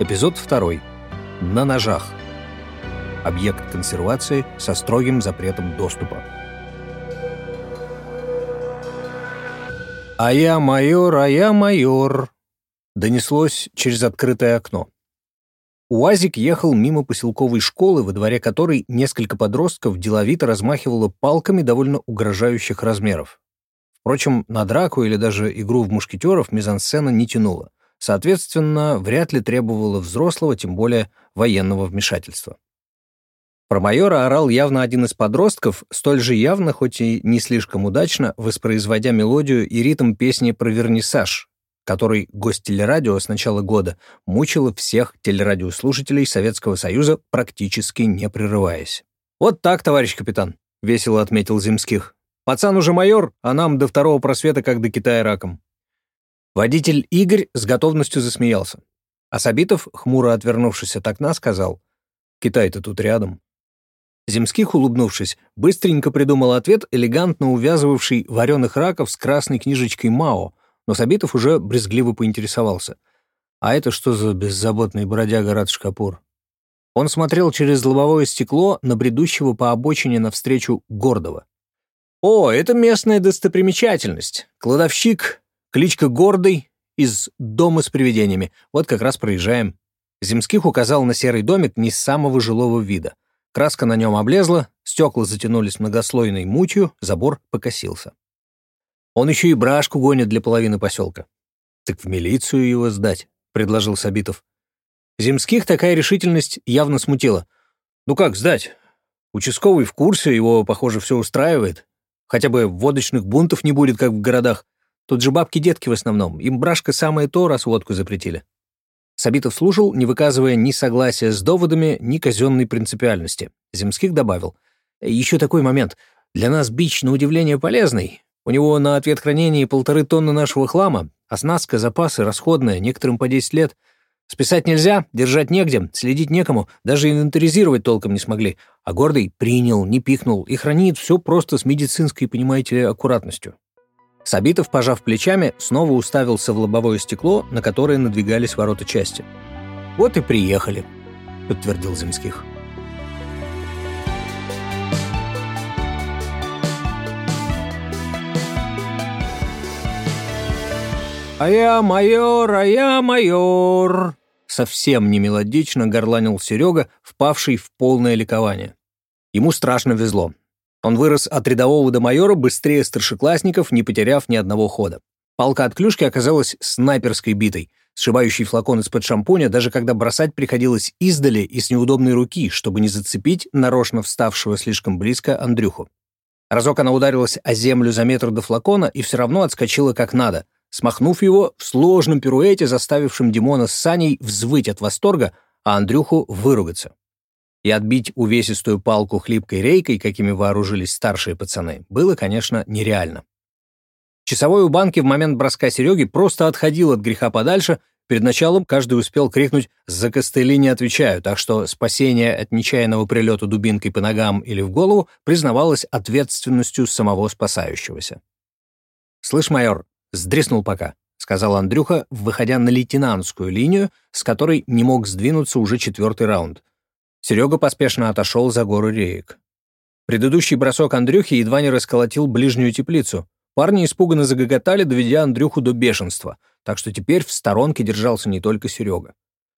Эпизод 2. На ножах. Объект консервации со строгим запретом доступа. «А я майор, а я майор!» донеслось через открытое окно. УАЗик ехал мимо поселковой школы, во дворе которой несколько подростков деловито размахивало палками довольно угрожающих размеров. Впрочем, на драку или даже игру в мушкетеров мизансцена не тянула соответственно, вряд ли требовало взрослого, тем более военного вмешательства. Про майора орал явно один из подростков, столь же явно, хоть и не слишком удачно, воспроизводя мелодию и ритм песни про вернисаж, который гость телерадио с начала года мучила всех телерадиослушателей Советского Союза, практически не прерываясь. «Вот так, товарищ капитан», — весело отметил Земских. «Пацан уже майор, а нам до второго просвета как до Китая раком». Водитель Игорь с готовностью засмеялся. А Сабитов, хмуро отвернувшись от окна, сказал, «Китай-то тут рядом». Земских, улыбнувшись, быстренько придумал ответ, элегантно увязывавший вареных раков с красной книжечкой Мао, но Сабитов уже брезгливо поинтересовался. «А это что за беззаботный бродяга Рад Шкапур?» Он смотрел через лобовое стекло на бредущего по обочине навстречу Гордова. «О, это местная достопримечательность. Кладовщик Кличка Гордый из «Дома с привидениями». Вот как раз проезжаем. Земских указал на серый домик не самого жилого вида. Краска на нем облезла, стекла затянулись многослойной мутью, забор покосился. Он еще и брашку гонит для половины поселка. «Так в милицию его сдать», — предложил Сабитов. Земских такая решительность явно смутила. «Ну как сдать? Участковый в курсе, его, похоже, все устраивает. Хотя бы водочных бунтов не будет, как в городах. Тут же бабки-детки в основном. Им брашка самое то, раз водку запретили. Сабитов слушал, не выказывая ни согласия с доводами, ни казенной принципиальности. Земских добавил. «Еще такой момент. Для нас бич, на удивление, полезный. У него на ответ хранения полторы тонны нашего хлама, оснастка, запасы, расходная, некоторым по 10 лет. Списать нельзя, держать негде, следить некому, даже инвентаризировать толком не смогли. А гордый принял, не пикнул и хранит все просто с медицинской, понимаете аккуратностью. Сабитов, пожав плечами, снова уставился в лобовое стекло, на которое надвигались ворота части. «Вот и приехали», — подтвердил Земских. «А я майор, а я майор!» Совсем не мелодично горланил Серега, впавший в полное ликование. Ему страшно везло. Он вырос от рядового до майора быстрее старшеклассников, не потеряв ни одного хода. Палка от клюшки оказалась снайперской битой, сшибающий флакон из-под шампуня, даже когда бросать приходилось издали и с неудобной руки, чтобы не зацепить нарочно вставшего слишком близко Андрюху. Разок она ударилась о землю за метр до флакона и все равно отскочила как надо, смахнув его в сложном пируэте, заставившем Димона с Саней взвыть от восторга, а Андрюху выругаться и отбить увесистую палку хлипкой рейкой, какими вооружились старшие пацаны, было, конечно, нереально. Часовой у банки в момент броска Сереги просто отходил от греха подальше, перед началом каждый успел крикнуть «За костыли не отвечаю», так что спасение от нечаянного прилета дубинкой по ногам или в голову признавалось ответственностью самого спасающегося. «Слышь, майор, сдреснул пока», — сказал Андрюха, выходя на лейтенантскую линию, с которой не мог сдвинуться уже четвертый раунд — Серега поспешно отошел за гору реек. Предыдущий бросок Андрюхи едва не расколотил ближнюю теплицу. Парни испуганно загоготали, доведя Андрюху до бешенства, так что теперь в сторонке держался не только Серега.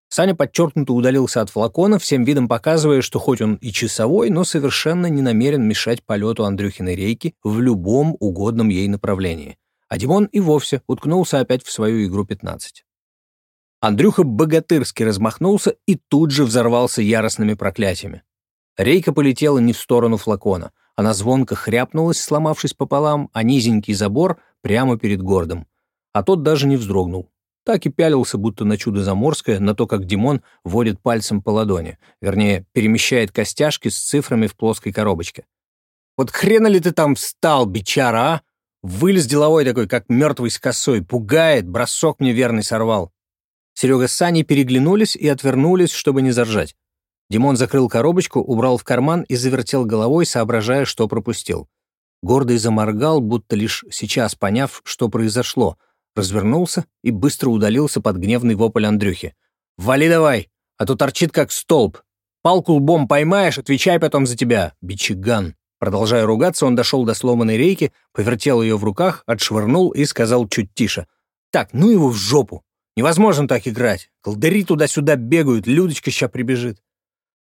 Саня подчеркнуто удалился от флакона, всем видом показывая, что хоть он и часовой, но совершенно не намерен мешать полету Андрюхиной рейки в любом угодном ей направлении. А Димон и вовсе уткнулся опять в свою игру 15. Андрюха богатырски размахнулся и тут же взорвался яростными проклятиями. Рейка полетела не в сторону флакона. Она звонко хряпнулась, сломавшись пополам, а низенький забор прямо перед городом. А тот даже не вздрогнул. Так и пялился, будто на чудо заморское, на то, как Димон водит пальцем по ладони. Вернее, перемещает костяшки с цифрами в плоской коробочке. «Вот хрена ли ты там встал, бичара, а? Вылез деловой такой, как мертвый с косой, пугает, бросок мне верный сорвал. Серега с Саней переглянулись и отвернулись, чтобы не заржать. Димон закрыл коробочку, убрал в карман и завертел головой, соображая, что пропустил. Гордый заморгал, будто лишь сейчас поняв, что произошло, развернулся и быстро удалился под гневный вопль Андрюхи. Вали давай, а то торчит как столб. Палку лбом поймаешь, отвечай потом за тебя, бичиган». Продолжая ругаться, он дошел до сломанной рейки, повертел ее в руках, отшвырнул и сказал чуть тише. «Так, ну его в жопу! Невозможно так играть. Колдыри туда-сюда бегают, Людочка ща прибежит».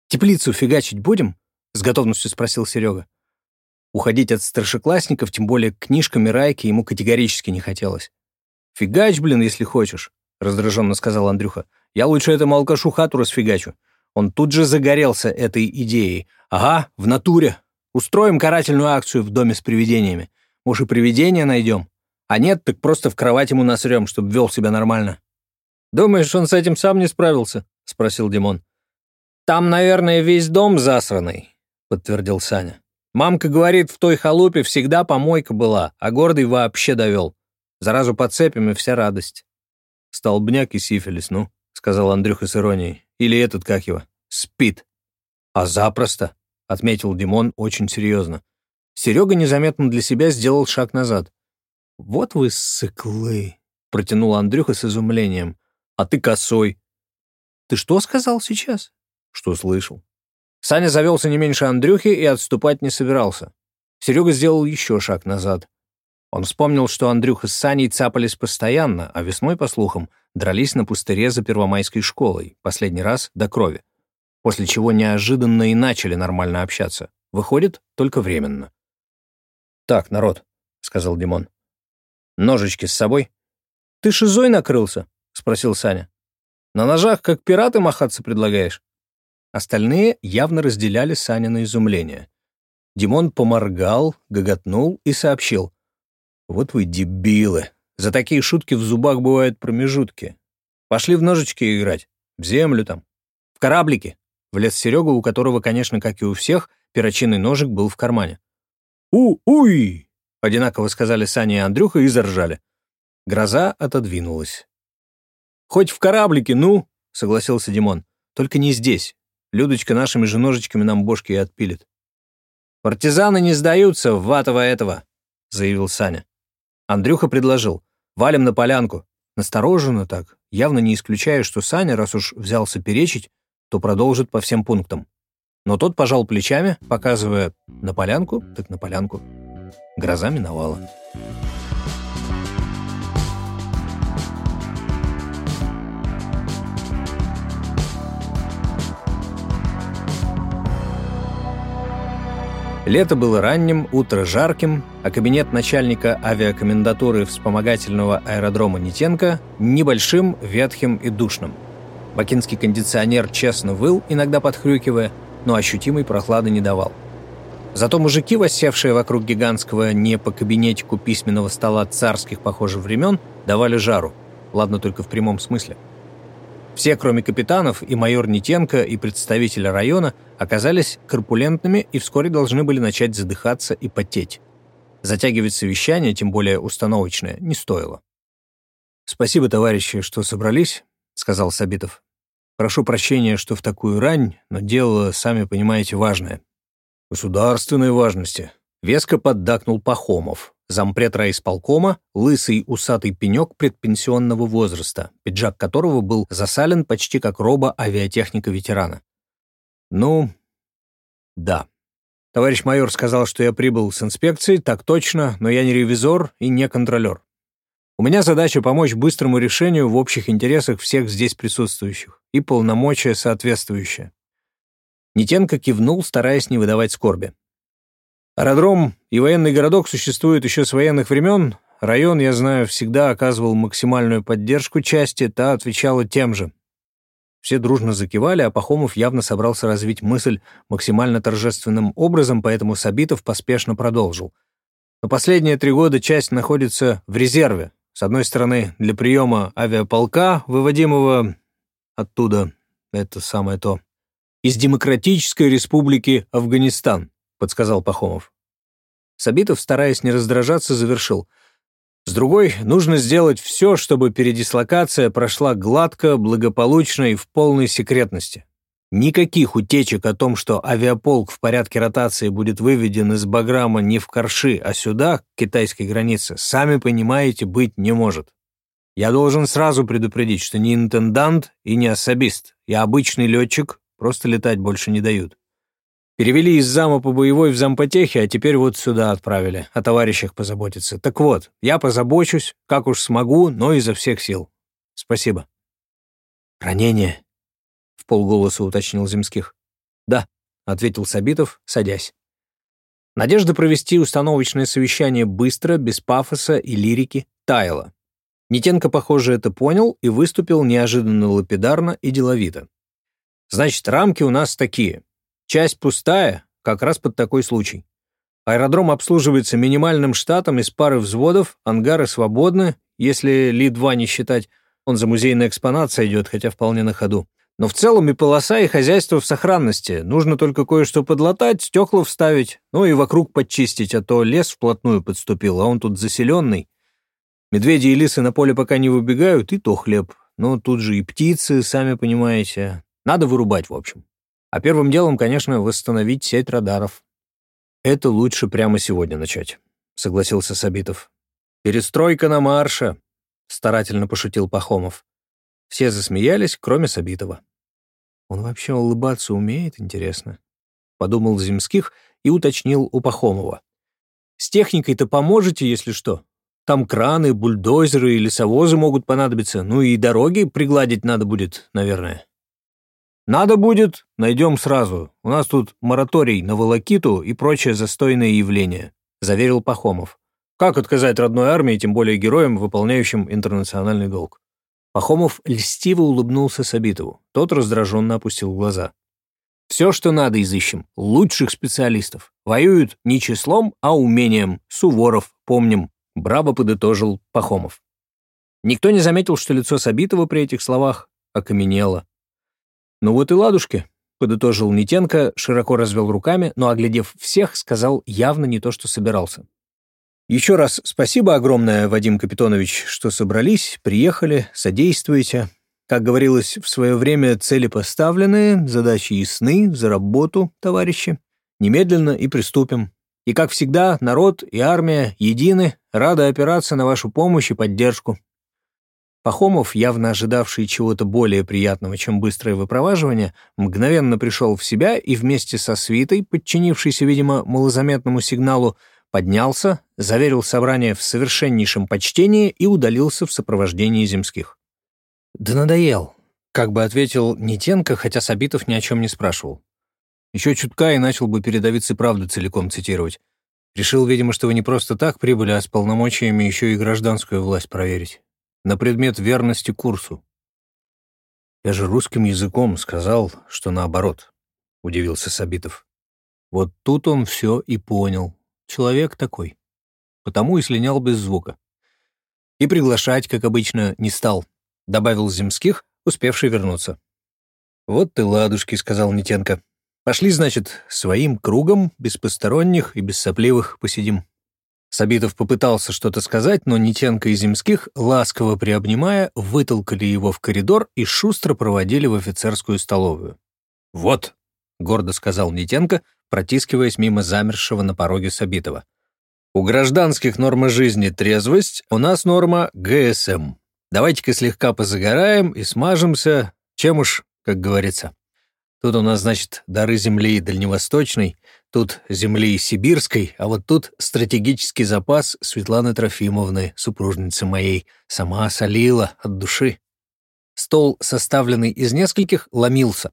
«Теплицу фигачить будем?» — с готовностью спросил Серега. Уходить от старшеклассников, тем более книжками Райки, ему категорически не хотелось. «Фигач, блин, если хочешь», — раздраженно сказал Андрюха. «Я лучше этому алкашу хату расфигачу». Он тут же загорелся этой идеей. «Ага, в натуре. Устроим карательную акцию в доме с привидениями. Может, и привидения найдем? А нет, так просто в кровать ему насрем, чтобы вел себя нормально». «Думаешь, он с этим сам не справился?» — спросил Димон. «Там, наверное, весь дом засранный», — подтвердил Саня. «Мамка говорит, в той халупе всегда помойка была, а гордый вообще довел. Заразу подцепим, и вся радость». «Столбняк и сифилис, ну», — сказал Андрюха с иронией. «Или этот, как его, спит». «А запросто», отметил Димон очень серьезно. Серега незаметно для себя сделал шаг назад. «Вот вы сыклы!» — протянул Андрюха с изумлением. «А ты косой!» «Ты что сказал сейчас?» «Что слышал?» Саня завелся не меньше Андрюхи и отступать не собирался. Серега сделал еще шаг назад. Он вспомнил, что Андрюха с Саней цапались постоянно, а весной, по слухам, дрались на пустыре за Первомайской школой, последний раз до крови после чего неожиданно и начали нормально общаться. Выходит, только временно. «Так, народ», — сказал Димон. «Ножички с собой?» «Ты шизой накрылся?» — спросил Саня. «На ножах, как пираты, махаться предлагаешь?» Остальные явно разделяли Саня на изумление. Димон поморгал, гоготнул и сообщил. «Вот вы дебилы! За такие шутки в зубах бывают промежутки. Пошли в ножички играть, в землю там, в кораблики. Влез Серега, у которого, конечно, как и у всех, перочинный ножик был в кармане. «У-уй!» — одинаково сказали Саня и Андрюха и заржали. Гроза отодвинулась. «Хоть в кораблике, ну!» — согласился Димон. «Только не здесь. Людочка нашими же ножичками нам бошки и отпилит». «Партизаны не сдаются, ватого этого!» — заявил Саня. Андрюха предложил. «Валим на полянку». Настороженно так, явно не исключая, что Саня, раз уж взялся перечить, то продолжит по всем пунктам. Но тот пожал плечами, показывая на полянку, так на полянку. Гроза миновала. Лето было ранним, утро жарким, а кабинет начальника авиакомендатуры вспомогательного аэродрома Нитенко небольшим, ветхим и душным – Бакинский кондиционер честно выл, иногда подхрюкивая, но ощутимой прохлады не давал. Зато мужики, воссевшие вокруг гигантского не по кабинетику письменного стола царских, похоже, времен, давали жару. Ладно, только в прямом смысле. Все, кроме капитанов, и майор Нитенко, и представителя района, оказались корпулентными и вскоре должны были начать задыхаться и потеть. Затягивать совещание, тем более установочное, не стоило. «Спасибо, товарищи, что собрались сказал Сабитов. «Прошу прощения, что в такую рань, но дело, сами понимаете, важное». «Государственной важности», — веско поддакнул Пахомов, зампред райисполкома, лысый усатый пенек предпенсионного возраста, пиджак которого был засален почти как роба авиатехника-ветерана. «Ну, да. Товарищ майор сказал, что я прибыл с инспекцией, так точно, но я не ревизор и не контролер. У меня задача помочь быстрому решению в общих интересах всех здесь присутствующих и полномочия соответствующие. Нитенко кивнул, стараясь не выдавать скорби. Аэродром и военный городок существуют еще с военных времен. Район, я знаю, всегда оказывал максимальную поддержку части, та отвечала тем же. Все дружно закивали, а Пахомов явно собрался развить мысль максимально торжественным образом, поэтому Сабитов поспешно продолжил. Но последние три года часть находится в резерве, с одной стороны, для приема авиаполка, выводимого оттуда, это самое то, из Демократической Республики Афганистан, подсказал Пахомов. Сабитов, стараясь не раздражаться, завершил. С другой, нужно сделать все, чтобы передислокация прошла гладко, благополучно и в полной секретности. Никаких утечек о том, что авиаполк в порядке ротации будет выведен из Баграма не в Карши, а сюда, к китайской границе, сами понимаете, быть не может. Я должен сразу предупредить, что не интендант и не особист. Я обычный летчик, просто летать больше не дают. Перевели из зама по боевой в зампотехи, а теперь вот сюда отправили, о товарищах позаботиться. Так вот, я позабочусь, как уж смогу, но изо всех сил. Спасибо. Ранение? В полголоса уточнил Земских. Да, ответил Сабитов, садясь. Надежда провести установочное совещание быстро, без пафоса и лирики, таяла. Нитенко, похоже, это понял и выступил неожиданно лапидарно и деловито. Значит, рамки у нас такие. Часть пустая, как раз под такой случай. Аэродром обслуживается минимальным штатом из пары взводов, ангары свободны, если Ли-2 не считать, он за музейной экспонацией идет, хотя вполне на ходу. Но в целом и полоса, и хозяйство в сохранности. Нужно только кое-что подлатать, стекла вставить, ну и вокруг подчистить, а то лес вплотную подступил, а он тут заселенный. Медведи и лисы на поле пока не выбегают, и то хлеб. Но тут же и птицы, сами понимаете. Надо вырубать, в общем. А первым делом, конечно, восстановить сеть радаров. Это лучше прямо сегодня начать, согласился Сабитов. Перестройка на марше, старательно пошутил Пахомов. Все засмеялись, кроме Сабитова. Он вообще улыбаться умеет, интересно? Подумал Земских и уточнил у Пахомова. С техникой-то поможете, если что? Там краны, бульдозеры и лесовозы могут понадобиться, ну и дороги пригладить надо будет, наверное. «Надо будет, найдем сразу. У нас тут мораторий на волокиту и прочее застойное явление», — заверил Пахомов. «Как отказать родной армии, тем более героям, выполняющим интернациональный долг?» Пахомов льстиво улыбнулся Сабитову. Тот раздраженно опустил глаза. «Все, что надо, изыщем. Лучших специалистов. Воюют не числом, а умением. Суворов, помним», — браво подытожил Пахомов. Никто не заметил, что лицо Сабитова при этих словах окаменело. «Ну вот и ладушки», — подытожил Нитенко, широко развел руками, но, оглядев всех, сказал явно не то, что собирался. «Еще раз спасибо огромное, Вадим Капитонович, что собрались, приехали, содействуете. Как говорилось в свое время, цели поставлены, задачи ясны, за работу, товарищи. Немедленно и приступим. И, как всегда, народ и армия едины, рады опираться на вашу помощь и поддержку. Пахомов, явно ожидавший чего-то более приятного, чем быстрое выпроваживание, мгновенно пришел в себя и вместе со свитой, подчинившейся, видимо, малозаметному сигналу, поднялся, заверил собрание в совершеннейшем почтении и удалился в сопровождении земских. «Да надоел», — как бы ответил Нитенко, хотя Сабитов ни о чем не спрашивал. Еще чутка и начал бы передовицы правду целиком цитировать. Решил, видимо, что вы не просто так прибыли, а с полномочиями еще и гражданскую власть проверить на предмет верности курсу. Я же русским языком сказал, что наоборот, — удивился Сабитов. Вот тут он все и понял. Человек такой. Потому и слинял без звука. И приглашать, как обычно, не стал, — добавил Земских, успевший вернуться. «Вот ты ладушки», — сказал Нитенко. «Пошли, значит, своим кругом, без посторонних и без сопливых посидим». Сабитов попытался что-то сказать, но Нитенко и Земских, ласково приобнимая, вытолкали его в коридор и шустро проводили в офицерскую столовую. «Вот», — гордо сказал Нитенко, протискиваясь мимо замершего на пороге Сабитова. «У гражданских норма жизни трезвость, у нас норма ГСМ. Давайте-ка слегка позагораем и смажемся, чем уж, как говорится. Тут у нас, значит, дары земли дальневосточной, Тут земли сибирской, а вот тут стратегический запас Светланы Трофимовны, супружницы моей, сама солила от души. Стол, составленный из нескольких, ломился.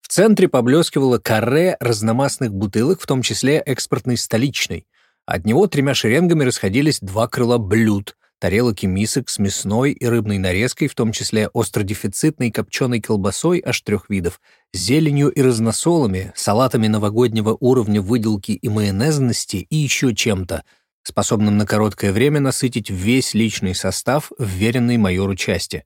В центре поблескивало каре разномастных бутылок, в том числе экспортной столичной. От него тремя шеренгами расходились два крыла блюд, тарелок и мисок с мясной и рыбной нарезкой, в том числе остродефицитной копченой колбасой аж трех видов, зеленью и разносолами, салатами новогоднего уровня выделки и майонезности и еще чем-то, способным на короткое время насытить весь личный состав вверенной майору части.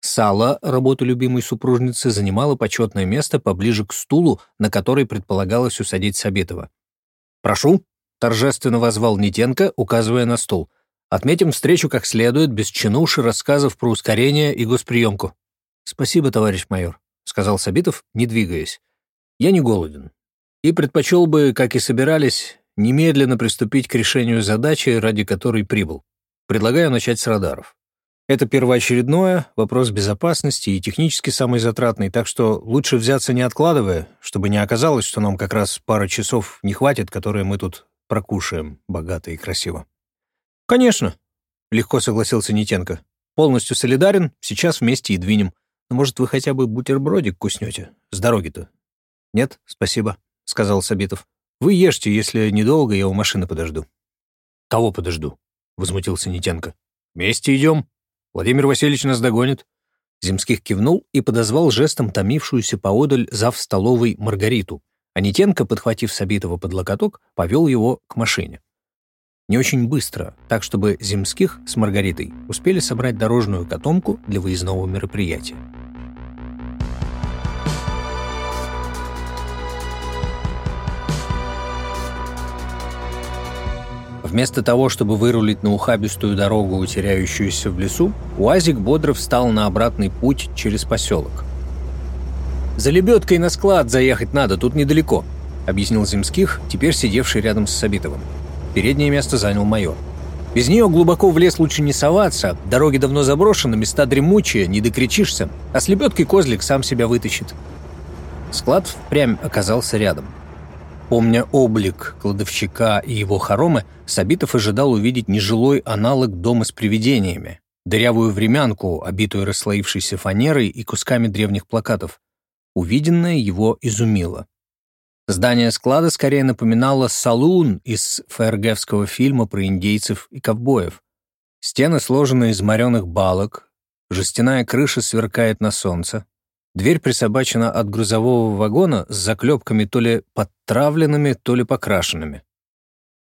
Сало, работу любимой супружницы, занимало почетное место поближе к стулу, на который предполагалось усадить Сабитова. «Прошу», — торжественно возвал Нитенко, указывая на стул — Отметим встречу как следует, без чинуши, рассказов про ускорение и госприемку. «Спасибо, товарищ майор», — сказал Сабитов, не двигаясь. «Я не голоден. И предпочел бы, как и собирались, немедленно приступить к решению задачи, ради которой прибыл. Предлагаю начать с радаров. Это первоочередное, вопрос безопасности и технически самый затратный, так что лучше взяться не откладывая, чтобы не оказалось, что нам как раз пара часов не хватит, которые мы тут прокушаем богато и красиво. «Конечно», — легко согласился Нитенко. «Полностью солидарен, сейчас вместе и двинем. Но, может, вы хотя бы бутербродик куснете? С дороги-то?» «Нет, спасибо», — сказал Сабитов. «Вы ешьте, если недолго, я у машины подожду». «Кого подожду?» — возмутился Нитенко. «Вместе идем. Владимир Васильевич нас догонит». Земских кивнул и подозвал жестом томившуюся поодаль зав столовой Маргариту. А Нитенко, подхватив Сабитова под локоток, повел его к машине. Не очень быстро, так чтобы Земских с Маргаритой успели собрать дорожную котомку для выездного мероприятия. Вместо того, чтобы вырулить на ухабистую дорогу, теряющуюся в лесу, УАЗик бодро встал на обратный путь через поселок. «За лебедкой на склад заехать надо, тут недалеко», — объяснил Земских, теперь сидевший рядом с Сабитовым. Переднее место занял майор. «Без нее глубоко в лес лучше не соваться, дороги давно заброшены, места дремучие, не докричишься, а с лебедкой козлик сам себя вытащит». Склад впрямь оказался рядом. Помня облик кладовщика и его хоромы, Сабитов ожидал увидеть нежилой аналог дома с привидениями, дырявую времянку, обитую расслоившейся фанерой и кусками древних плакатов. Увиденное его изумило. Здание склада скорее напоминало салун из ФРГовского фильма про индейцев и ковбоев. Стены сложены из мореных балок, жестяная крыша сверкает на солнце. Дверь присобачена от грузового вагона с заклепками то ли подтравленными, то ли покрашенными.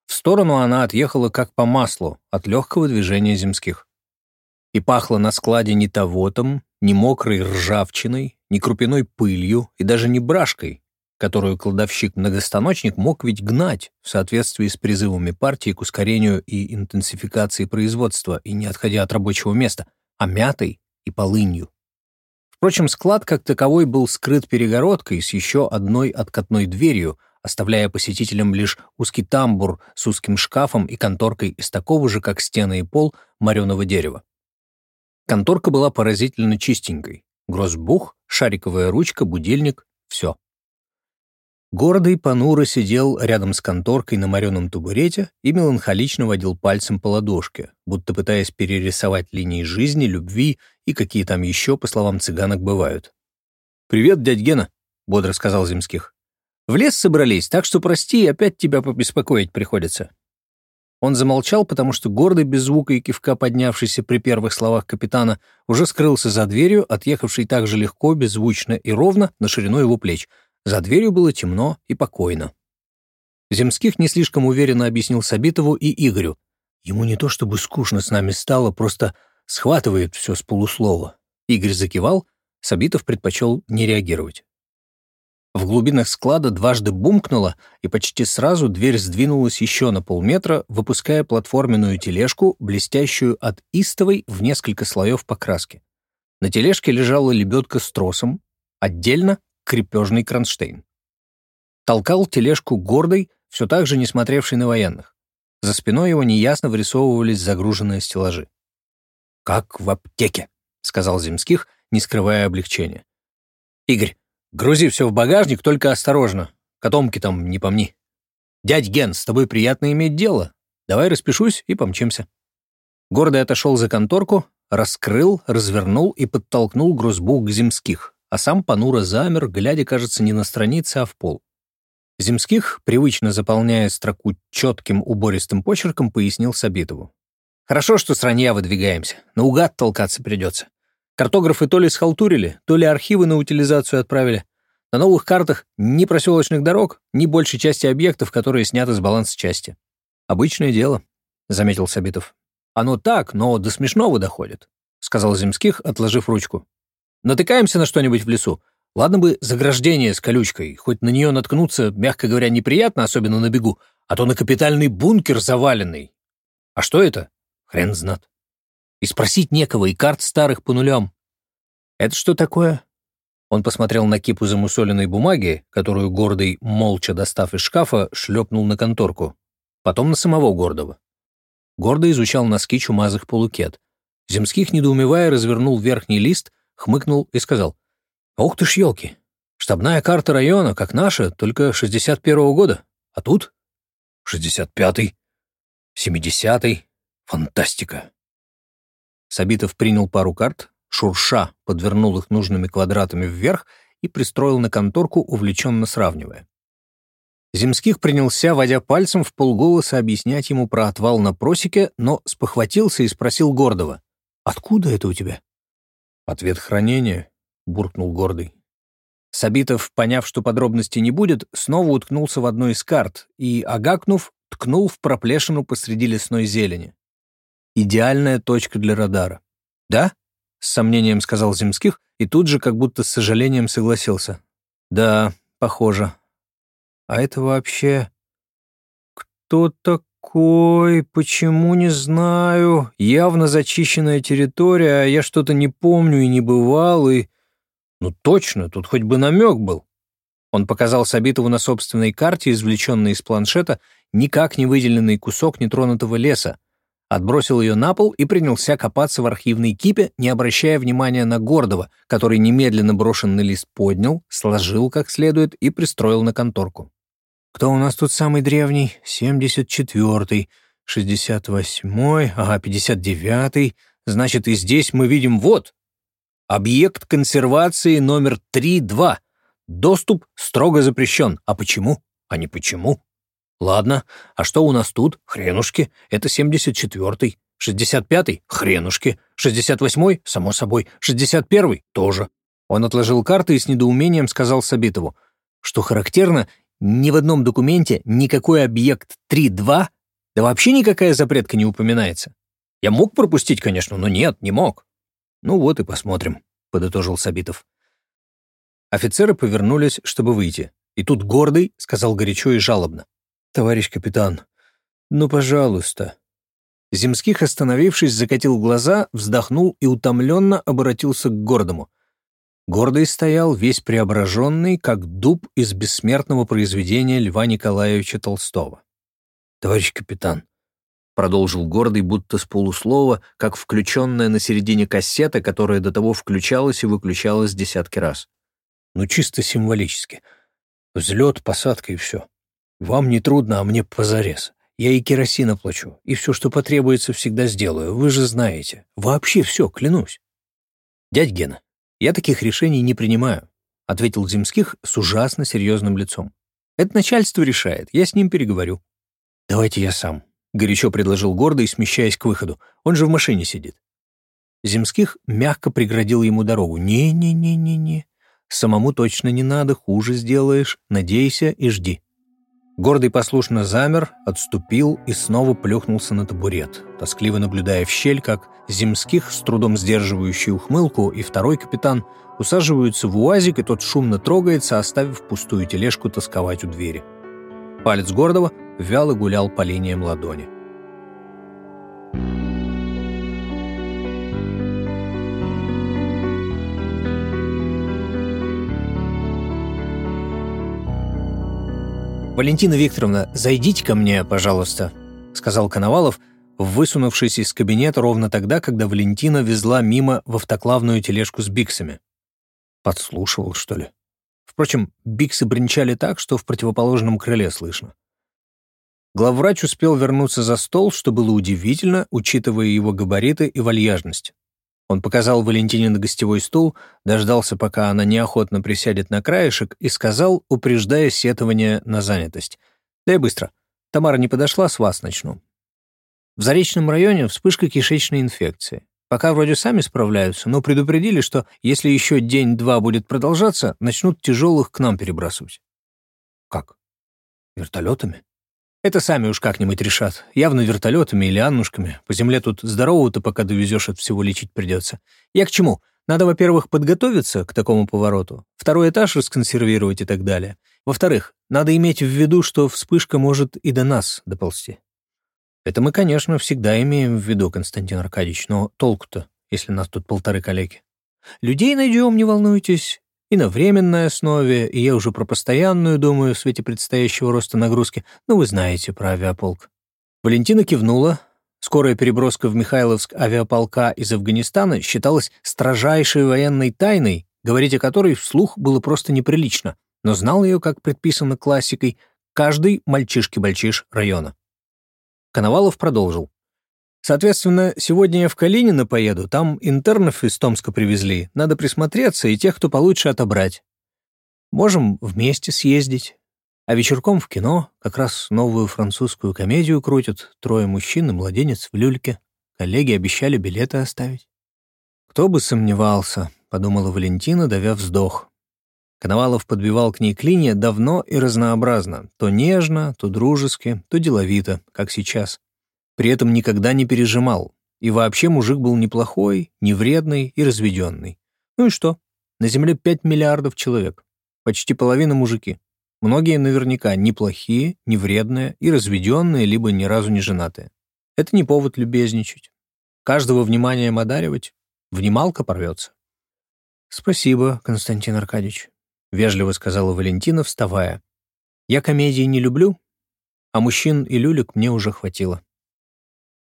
В сторону она отъехала как по маслу от легкого движения земских. И пахло на складе не тавотом, не мокрой ржавчиной, не крупяной пылью и даже не брашкой, которую кладовщик-многостаночник мог ведь гнать в соответствии с призывами партии к ускорению и интенсификации производства и не отходя от рабочего места, а мятой и полынью. Впрочем, склад как таковой был скрыт перегородкой с еще одной откатной дверью, оставляя посетителям лишь узкий тамбур с узким шкафом и конторкой из такого же, как стены и пол, мореного дерева. Конторка была поразительно чистенькой. Грозбух, шариковая ручка, будильник — все. Гордый понуро сидел рядом с конторкой на мореном табурете и меланхолично водил пальцем по ладошке, будто пытаясь перерисовать линии жизни, любви и какие там еще, по словам цыганок, бывают. «Привет, дядь Гена», — бодро сказал Земских. «В лес собрались, так что прости, опять тебя побеспокоить приходится». Он замолчал, потому что гордый без звука и кивка поднявшийся при первых словах капитана уже скрылся за дверью, отъехавший так же легко, беззвучно и ровно на ширину его плеч — за дверью было темно и покойно. Земских не слишком уверенно объяснил Сабитову и Игорю. Ему не то чтобы скучно с нами стало, просто схватывает все с полуслова. Игорь закивал, Сабитов предпочел не реагировать. В глубинах склада дважды бумкнуло, и почти сразу дверь сдвинулась еще на полметра, выпуская платформенную тележку, блестящую от истовой в несколько слоев покраски. На тележке лежала лебедка с тросом, отдельно крепежный кронштейн. Толкал тележку гордой, все так же не смотревший на военных. За спиной его неясно вырисовывались загруженные стеллажи. «Как в аптеке», — сказал Земских, не скрывая облегчения. «Игорь, грузи все в багажник, только осторожно. Котомки там не помни. Дядь Ген, с тобой приятно иметь дело. Давай распишусь и помчимся». Гордый отошел за конторку, раскрыл, развернул и подтолкнул грузбух к Земских а сам понуро замер, глядя, кажется, не на странице, а в пол. Земских, привычно заполняя строку четким убористым почерком, пояснил Сабитову. «Хорошо, что с ранья выдвигаемся. Наугад толкаться придется. Картографы то ли схалтурили, то ли архивы на утилизацию отправили. На новых картах ни проселочных дорог, ни большей части объектов, которые сняты с баланса части. Обычное дело», — заметил Сабитов. «Оно так, но до смешного доходит», — сказал Земских, отложив ручку. Натыкаемся на что-нибудь в лесу. Ладно бы заграждение с колючкой, хоть на нее наткнуться, мягко говоря, неприятно, особенно на бегу, а то на капитальный бункер заваленный. А что это? Хрен знат. И спросить некого, и карт старых по нулям. Это что такое? Он посмотрел на кипу замусоленной бумаги, которую Гордый, молча достав из шкафа, шлепнул на конторку. Потом на самого Гордого. Гордо изучал носки чумазых полукет. Земских, недоумевая, развернул верхний лист, хмыкнул и сказал. «Ух ты ж, елки! Штабная карта района, как наша, только 61-го года. А тут 65-й, 70-й. Фантастика!» Сабитов принял пару карт, шурша подвернул их нужными квадратами вверх и пристроил на конторку, увлеченно сравнивая. Земских принялся, водя пальцем, в полголоса объяснять ему про отвал на просеке, но спохватился и спросил Гордова. «Откуда это у тебя?» «Ответ хранения», — буркнул Гордый. Сабитов, поняв, что подробностей не будет, снова уткнулся в одну из карт и, агакнув, ткнул в проплешину посреди лесной зелени. Идеальная точка для радара. «Да?» — с сомнением сказал Земских и тут же как будто с сожалением согласился. «Да, похоже. А это вообще... Кто такой? Почему не знаю? Явно зачищенная территория, а я что-то не помню и не бывал, и... Ну точно, тут хоть бы намек был. Он показал Сабитову на собственной карте, извлеченной из планшета, никак не выделенный кусок нетронутого леса, отбросил ее на пол и принялся копаться в архивной кипе, не обращая внимания на Гордова, который немедленно брошенный лист поднял, сложил как следует и пристроил на конторку. Кто у нас тут самый древний? 74-й, 68-й, ага, 59-й. Значит, и здесь мы видим вот. Объект консервации номер 3.2. Доступ строго запрещен. А почему? А не почему? Ладно, а что у нас тут? Хренушки. Это 74-й. 65-й? Хренушки. 68-й? Само собой. 61-й? Тоже. Он отложил карты и с недоумением сказал Сабитову. Что характерно, ни в одном документе никакой объект 3.2, да вообще никакая запретка не упоминается. Я мог пропустить, конечно, но нет, не мог. Ну вот и посмотрим, — подытожил Сабитов. Офицеры повернулись, чтобы выйти. И тут гордый сказал горячо и жалобно. «Товарищ капитан, ну, пожалуйста». Земских, остановившись, закатил глаза, вздохнул и утомленно обратился к гордому. Гордый стоял, весь преображенный, как дуб из бессмертного произведения Льва Николаевича Толстого. «Товарищ капитан», — продолжил Гордый, будто с полуслова, как включенная на середине кассета, которая до того включалась и выключалась десятки раз. «Ну, чисто символически. Взлет, посадка и все. Вам не трудно, а мне позарез. Я и керосин оплачу, и все, что потребуется, всегда сделаю. Вы же знаете. Вообще все, клянусь. Дядь Гена, «Я таких решений не принимаю», — ответил Земских с ужасно серьезным лицом. «Это начальство решает, я с ним переговорю». «Давайте я сам», — горячо предложил гордый, смещаясь к выходу. «Он же в машине сидит». Земских мягко преградил ему дорогу. «Не-не-не-не-не. Самому точно не надо, хуже сделаешь. Надейся и жди». Гордый послушно замер, отступил и снова плюхнулся на табурет, тоскливо наблюдая в щель, как Земских, с трудом сдерживающий ухмылку, и второй капитан усаживаются в уазик, и тот шумно трогается, оставив пустую тележку тосковать у двери. Палец Гордого вяло гулял по линиям ладони. «Валентина Викторовна, зайдите ко мне, пожалуйста», — сказал Коновалов, высунувшись из кабинета ровно тогда, когда Валентина везла мимо в автоклавную тележку с биксами. Подслушивал, что ли? Впрочем, биксы бренчали так, что в противоположном крыле слышно. Главврач успел вернуться за стол, что было удивительно, учитывая его габариты и вальяжность. Он показал Валентине на гостевой стул, дождался, пока она неохотно присядет на краешек, и сказал, упреждая сетование на занятость. «Да я быстро. Тамара не подошла, с вас начну. В Заречном районе вспышка кишечной инфекции. Пока вроде сами справляются, но предупредили, что если еще день-два будет продолжаться, начнут тяжелых к нам перебрасывать». «Как? Вертолетами?» Это сами уж как-нибудь решат. Явно вертолетами или аннушками. По земле тут здорового-то пока довезешь, от всего лечить придется. Я к чему? Надо, во-первых, подготовиться к такому повороту, второй этаж расконсервировать и так далее. Во-вторых, надо иметь в виду, что вспышка может и до нас доползти. Это мы, конечно, всегда имеем в виду, Константин Аркадьевич, но толку-то, если нас тут полторы коллеги. Людей найдем, не волнуйтесь и на временной основе, и я уже про постоянную думаю в свете предстоящего роста нагрузки, но ну, вы знаете про авиаполк». Валентина кивнула, Скорая переброска в Михайловск авиаполка из Афганистана считалась строжайшей военной тайной, говорить о которой вслух было просто неприлично, но знал ее, как предписано классикой, каждый мальчишки-бальчиш района. Коновалов продолжил. Соответственно, сегодня я в Калинино поеду, там интернов из Томска привезли, надо присмотреться и тех, кто получше отобрать. Можем вместе съездить. А вечерком в кино как раз новую французскую комедию крутят, трое мужчин и младенец в люльке. Коллеги обещали билеты оставить. Кто бы сомневался, подумала Валентина, давя вздох. Коновалов подбивал к ней клинья давно и разнообразно, то нежно, то дружески, то деловито, как сейчас. При этом никогда не пережимал. И вообще мужик был неплохой, невредный и разведенный. Ну и что? На Земле 5 миллиардов человек. Почти половина мужики. Многие наверняка неплохие, невредные и разведенные, либо ни разу не женатые. Это не повод любезничать. Каждого вниманием одаривать, внималка порвется. «Спасибо, Константин Аркадьевич», — вежливо сказала Валентина, вставая. «Я комедии не люблю, а мужчин и люлек мне уже хватило».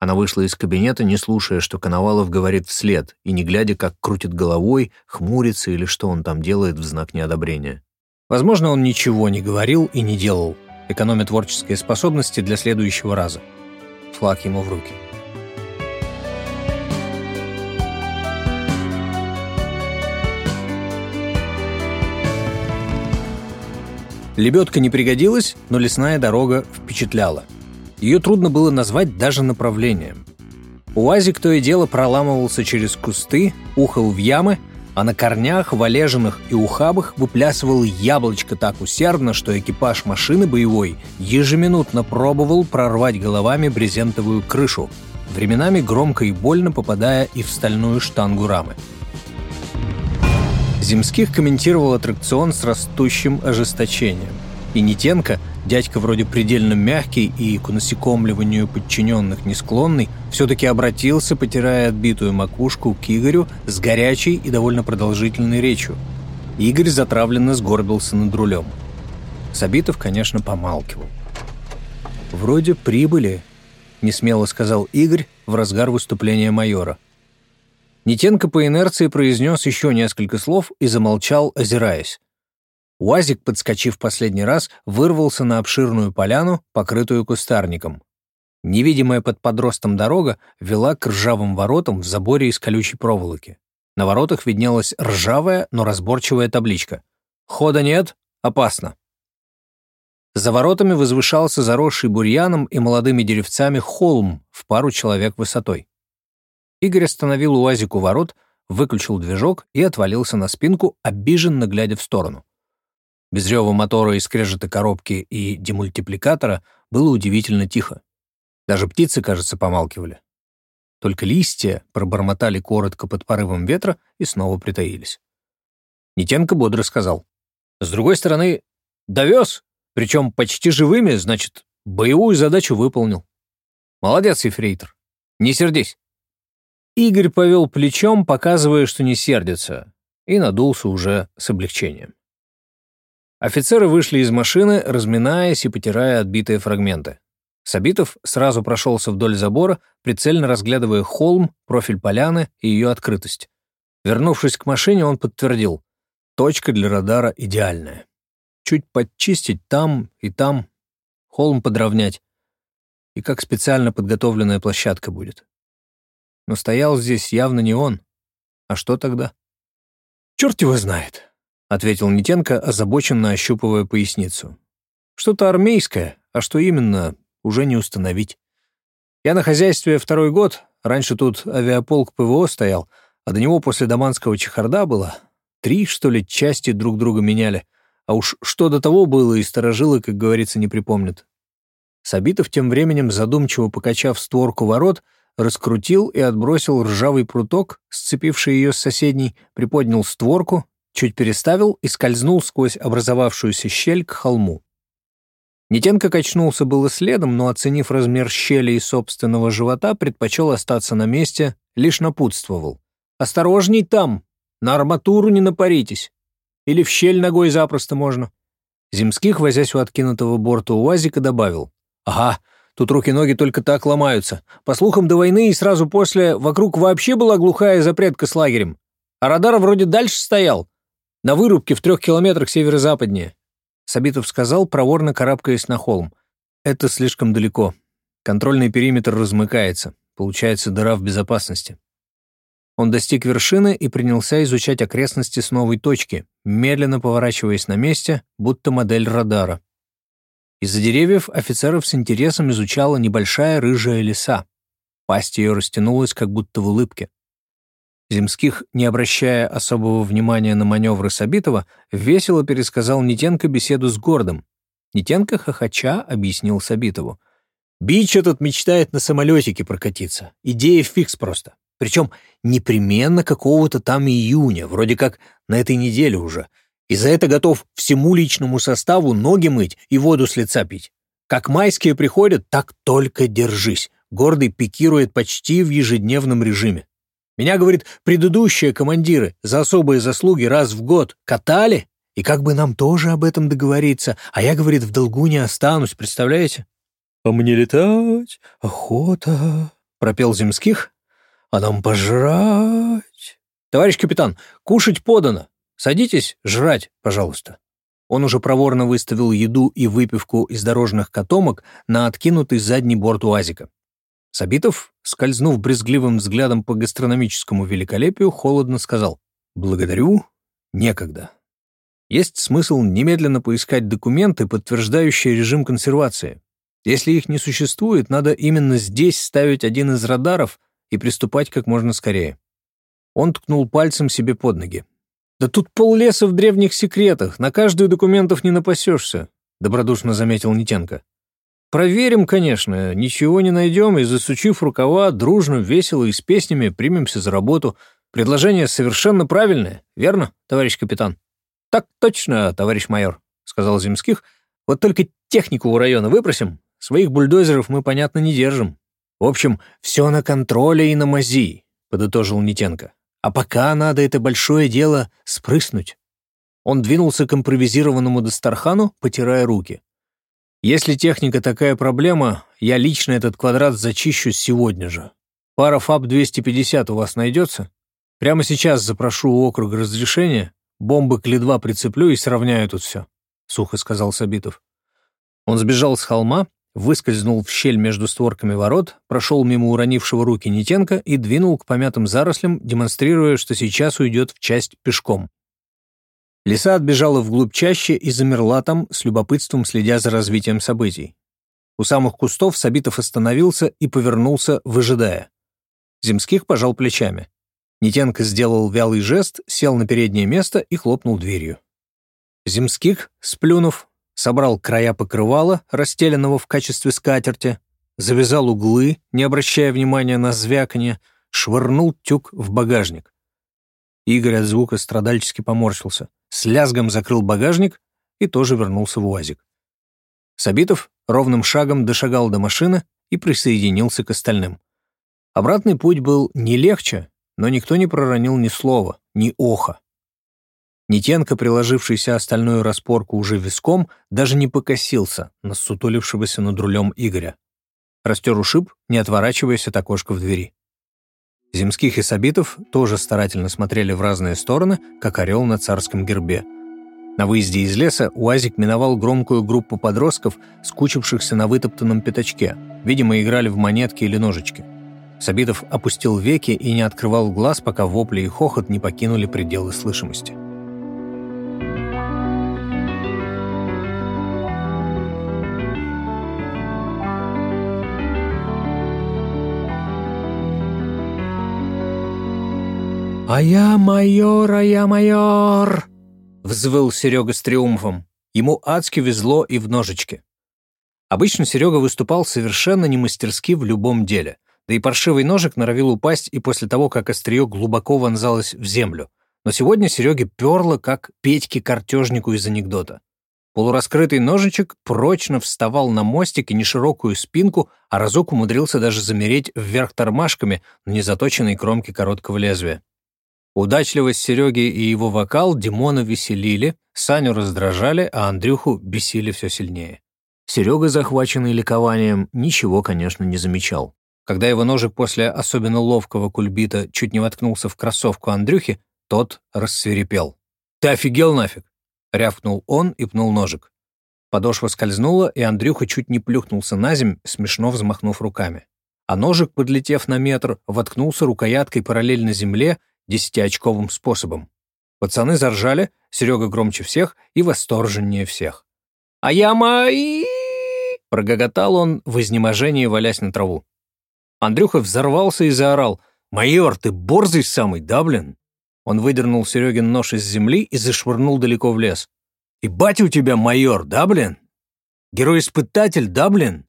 Она вышла из кабинета, не слушая, что Коновалов говорит вслед, и не глядя, как крутит головой, хмурится или что он там делает в знак неодобрения. Возможно, он ничего не говорил и не делал, экономя творческие способности для следующего раза. Флаг ему в руки. Лебедка не пригодилась, но лесная дорога впечатляла – ее трудно было назвать даже направлением. Уазик то и дело проламывался через кусты, ухал в ямы, а на корнях, валежинах и ухабах выплясывал яблочко так усердно, что экипаж машины боевой ежеминутно пробовал прорвать головами брезентовую крышу, временами громко и больно попадая и в стальную штангу рамы. Земских комментировал аттракцион с растущим ожесточением. И Нитенко – Дядька вроде предельно мягкий и к насекомливанию подчиненных не склонный, все-таки обратился, потирая отбитую макушку, к Игорю с горячей и довольно продолжительной речью. Игорь затравленно сгорбился над рулем. Сабитов, конечно, помалкивал. «Вроде прибыли», — несмело сказал Игорь в разгар выступления майора. Нитенко по инерции произнес еще несколько слов и замолчал, озираясь. УАЗик, подскочив последний раз, вырвался на обширную поляну, покрытую кустарником. Невидимая под подростом дорога вела к ржавым воротам в заборе из колючей проволоки. На воротах виднелась ржавая, но разборчивая табличка. «Хода нет, опасно». За воротами возвышался заросший бурьяном и молодыми деревцами холм в пару человек высотой. Игорь остановил УАЗик у ворот, выключил движок и отвалился на спинку, обиженно глядя в сторону. Без рева мотора и скрежета коробки и демультипликатора было удивительно тихо. Даже птицы, кажется, помалкивали. Только листья пробормотали коротко под порывом ветра и снова притаились. Нитенко бодро сказал. «С другой стороны, довез, причем почти живыми, значит, боевую задачу выполнил. Молодец, ефрейтор. Не сердись». Игорь повел плечом, показывая, что не сердится, и надулся уже с облегчением. Офицеры вышли из машины, разминаясь и потирая отбитые фрагменты. Сабитов сразу прошелся вдоль забора, прицельно разглядывая холм, профиль поляны и ее открытость. Вернувшись к машине, он подтвердил. Точка для радара идеальная. Чуть подчистить там и там, холм подровнять. И как специально подготовленная площадка будет. Но стоял здесь явно не он. А что тогда? Черт его знает ответил Нитенко, озабоченно ощупывая поясницу. Что-то армейское, а что именно, уже не установить. Я на хозяйстве второй год, раньше тут авиаполк ПВО стоял, а до него после Даманского чехарда было. Три, что ли, части друг друга меняли. А уж что до того было, и сторожилы, как говорится, не припомнят. Сабитов тем временем, задумчиво покачав створку ворот, раскрутил и отбросил ржавый пруток, сцепивший ее с соседней, приподнял створку, чуть переставил и скользнул сквозь образовавшуюся щель к холму. Нитенко качнулся было следом, но, оценив размер щели и собственного живота, предпочел остаться на месте, лишь напутствовал. «Осторожней там! На арматуру не напаритесь! Или в щель ногой запросто можно!» Земских, возясь у откинутого борта УАЗика, добавил. «Ага, Тут руки-ноги только так ломаются. По слухам, до войны и сразу после вокруг вообще была глухая запретка с лагерем. А радар вроде дальше стоял. На вырубке в трех километрах северо-западнее. Сабитов сказал, проворно карабкаясь на холм. Это слишком далеко. Контрольный периметр размыкается. Получается дыра в безопасности. Он достиг вершины и принялся изучать окрестности с новой точки, медленно поворачиваясь на месте, будто модель радара. Из-за деревьев офицеров с интересом изучала небольшая рыжая лиса. Пасть ее растянулась, как будто в улыбке. Земских, не обращая особого внимания на маневры Сабитова, весело пересказал Нитенко беседу с Гордом. Нитенко, хохоча, объяснил Сабитову. «Бич этот мечтает на самолетике прокатиться. Идея фикс просто. Причем непременно какого-то там июня, вроде как на этой неделе уже. И за это готов всему личному составу ноги мыть и воду с лица пить. Как майские приходят, так только держись. Гордый пикирует почти в ежедневном режиме. Меня, говорит, предыдущие командиры за особые заслуги раз в год катали, и как бы нам тоже об этом договориться, а я, говорит, в долгу не останусь, представляете? «А мне летать, охота», — пропел Земских, а нам пожрать. Товарищ капитан, кушать подано. Садитесь жрать, пожалуйста. Он уже проворно выставил еду и выпивку из дорожных котомок на откинутый задний борт УАЗика. Сабитов, скользнув брезгливым взглядом по гастрономическому великолепию, холодно сказал «Благодарю, некогда». Есть смысл немедленно поискать документы, подтверждающие режим консервации. Если их не существует, надо именно здесь ставить один из радаров и приступать как можно скорее. Он ткнул пальцем себе под ноги. «Да тут поллеса в древних секретах, на каждую документов не напасешься», — добродушно заметил Нитенко. «Проверим, конечно, ничего не найдем, и, засучив рукава, дружно, весело и с песнями примемся за работу. Предложение совершенно правильное, верно, товарищ капитан?» «Так точно, товарищ майор», — сказал Земских. «Вот только технику у района выпросим. Своих бульдозеров мы, понятно, не держим. В общем, все на контроле и на мази, подытожил Нитенко. А пока надо это большое дело спрыснуть. Он двинулся к импровизированному Дастархану, потирая руки. Если техника такая проблема, я лично этот квадрат зачищу сегодня же. Пара ФАБ-250 у вас найдется? Прямо сейчас запрошу у округа разрешения, бомбы к Ли-2 прицеплю и сравняю тут все», — сухо сказал Сабитов. Он сбежал с холма, выскользнул в щель между створками ворот, прошел мимо уронившего руки Нитенко и двинул к помятым зарослям, демонстрируя, что сейчас уйдет в часть пешком. Лиса отбежала вглубь чаще и замерла там, с любопытством следя за развитием событий. У самых кустов Сабитов остановился и повернулся, выжидая. Земских пожал плечами. Нитенко сделал вялый жест, сел на переднее место и хлопнул дверью. Земских, сплюнув, собрал края покрывала, расстеленного в качестве скатерти, завязал углы, не обращая внимания на звяканье, швырнул тюк в багажник. Игорь от звука страдальчески поморщился, с лязгом закрыл багажник и тоже вернулся в УАЗик. Сабитов ровным шагом дошагал до машины и присоединился к остальным. Обратный путь был не легче, но никто не проронил ни слова, ни оха. Нитенко, приложившийся остальную распорку уже виском, даже не покосился на сутулившегося над рулем Игоря. Растер ушиб, не отворачиваясь от окошка в двери. Земских и Сабитов тоже старательно смотрели в разные стороны, как орел на царском гербе. На выезде из леса УАЗик миновал громкую группу подростков, скучившихся на вытоптанном пятачке. Видимо, играли в монетки или ножички. Сабитов опустил веки и не открывал глаз, пока вопли и хохот не покинули пределы слышимости. «А я майор, а я майор!» — взвыл Серега с триумфом. Ему адски везло и в ножичке. Обычно Серега выступал совершенно не мастерски в любом деле, да и паршивый ножик норовил упасть и после того, как острие глубоко вонзалось в землю. Но сегодня Сереге перло, как Петьке-картежнику из анекдота. Полураскрытый ножичек прочно вставал на мостик и неширокую спинку, а разок умудрился даже замереть вверх тормашками на незаточенной кромке короткого лезвия. Удачливость Сереги и его вокал Димона веселили, Саню раздражали, а Андрюху бесили все сильнее. Серега, захваченный ликованием, ничего, конечно, не замечал. Когда его ножик после особенно ловкого кульбита чуть не воткнулся в кроссовку Андрюхи, тот рассверепел. «Ты офигел нафиг?» — рявкнул он и пнул ножик. Подошва скользнула, и Андрюха чуть не плюхнулся на земь, смешно взмахнув руками. А ножик, подлетев на метр, воткнулся рукояткой параллельно земле десятиочковым способом. Пацаны заржали, Серега громче всех и восторженнее всех. «А я мои!» — прогоготал он в изнеможении, валясь на траву. Андрюха взорвался и заорал. «Майор, ты борзый самый, да, блин?» Он выдернул Серегин нож из земли и зашвырнул далеко в лес. «И батя у тебя майор, да, блин? Герой-испытатель, да, блин?»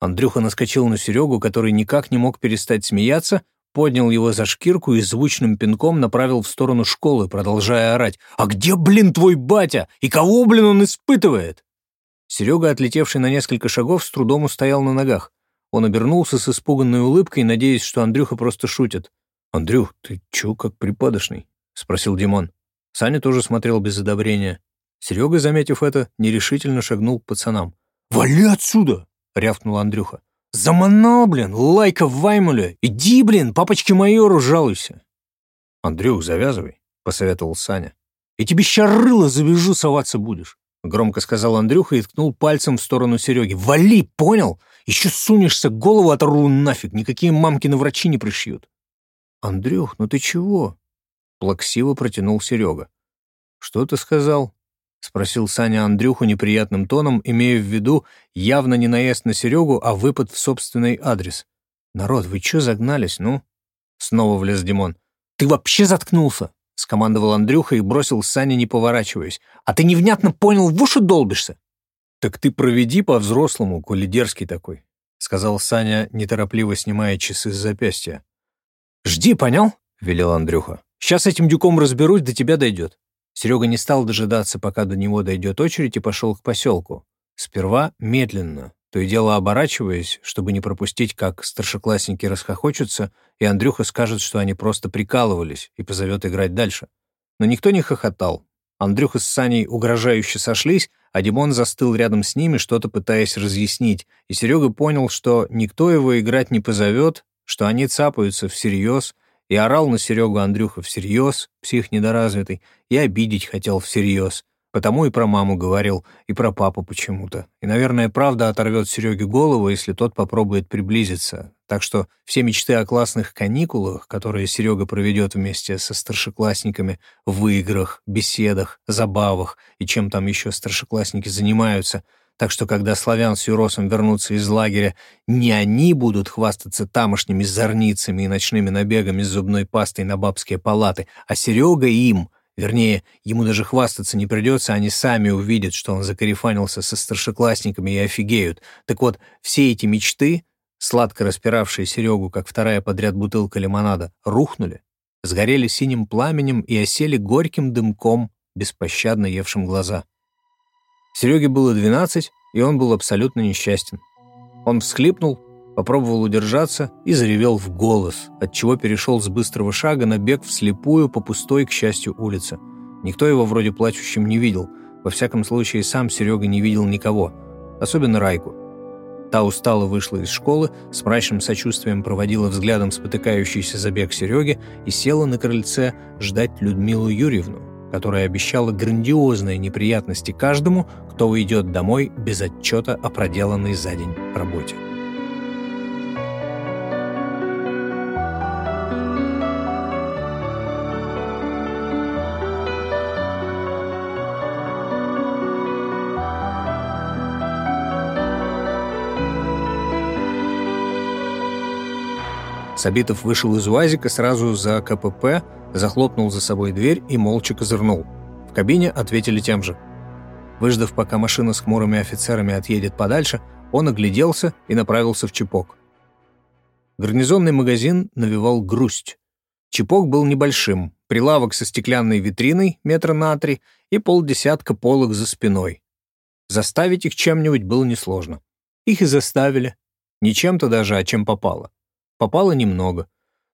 Андрюха наскочил на Серегу, который никак не мог перестать смеяться, поднял его за шкирку и звучным пинком направил в сторону школы, продолжая орать. «А где, блин, твой батя? И кого, блин, он испытывает?» Серега, отлетевший на несколько шагов, с трудом устоял на ногах. Он обернулся с испуганной улыбкой, надеясь, что Андрюха просто шутит. «Андрюх, ты чё как припадочный?» — спросил Димон. Саня тоже смотрел без одобрения. Серега, заметив это, нерешительно шагнул к пацанам. «Вали отсюда!» — рявкнул Андрюха. «Заманал, блин, лайка в Ваймуле! Иди, блин, папочке майору жалуйся!» «Андрюх, завязывай», — посоветовал Саня. «И тебе ща рыло завяжу, соваться будешь», — громко сказал Андрюха и ткнул пальцем в сторону Сереги. «Вали, понял? Еще сунешься, голову оторву нафиг, никакие мамкины врачи не пришьют». «Андрюх, ну ты чего?» — плаксиво протянул Серега. «Что ты сказал?» — спросил Саня Андрюху неприятным тоном, имея в виду явно не наезд на Серегу, а выпад в собственный адрес. «Народ, вы чё загнались, ну?» Снова влез Димон. «Ты вообще заткнулся?» — скомандовал Андрюха и бросил Саня, не поворачиваясь. «А ты невнятно понял, в уши долбишься?» «Так ты проведи по-взрослому, коли дерзкий такой», — сказал Саня, неторопливо снимая часы с запястья. «Жди, понял?» — велел Андрюха. «Сейчас этим дюком разберусь, до тебя дойдет». Серега не стал дожидаться, пока до него дойдет очередь, и пошел к поселку. Сперва медленно, то и дело оборачиваясь, чтобы не пропустить, как старшеклассники расхохочутся, и Андрюха скажет, что они просто прикалывались, и позовет играть дальше. Но никто не хохотал. Андрюха с Саней угрожающе сошлись, а Димон застыл рядом с ними, что-то пытаясь разъяснить, и Серега понял, что никто его играть не позовет, что они цапаются всерьез, и орал на Серегу Андрюха всерьез, псих недоразвитый, и обидеть хотел всерьез. Потому и про маму говорил, и про папу почему-то. И, наверное, правда оторвет Сереге голову, если тот попробует приблизиться. Так что все мечты о классных каникулах, которые Серега проведет вместе со старшеклассниками в играх, беседах, забавах и чем там еще старшеклассники занимаются, так что когда славян с Юросом вернутся из лагеря, не они будут хвастаться тамошними зорницами и ночными набегами с зубной пастой на бабские палаты, а Серега им — Вернее, ему даже хвастаться не придется, они сами увидят, что он закарифанился со старшеклассниками и офигеют. Так вот, все эти мечты, сладко распиравшие Серегу, как вторая подряд бутылка лимонада, рухнули, сгорели синим пламенем и осели горьким дымком, беспощадно евшим глаза. Сереге было двенадцать, и он был абсолютно несчастен. Он всхлипнул, попробовал удержаться и заревел в голос, отчего перешел с быстрого шага на бег вслепую по пустой, к счастью, улице. Никто его вроде плачущим не видел, во всяком случае сам Серега не видел никого, особенно Райку. Та устало вышла из школы, с мрачным сочувствием проводила взглядом спотыкающийся забег Сереги и села на крыльце ждать Людмилу Юрьевну, которая обещала грандиозные неприятности каждому, кто уйдет домой без отчета о проделанной за день работе. Сабитов вышел из УАЗика сразу за КПП, захлопнул за собой дверь и молча козырнул. В кабине ответили тем же. Выждав, пока машина с хмурыми офицерами отъедет подальше, он огляделся и направился в Чепок. Гарнизонный магазин навевал грусть. Чепок был небольшим, прилавок со стеклянной витриной метра на три и полдесятка полок за спиной. Заставить их чем-нибудь было несложно. Их и заставили. Не чем-то даже, а чем попало попало немного.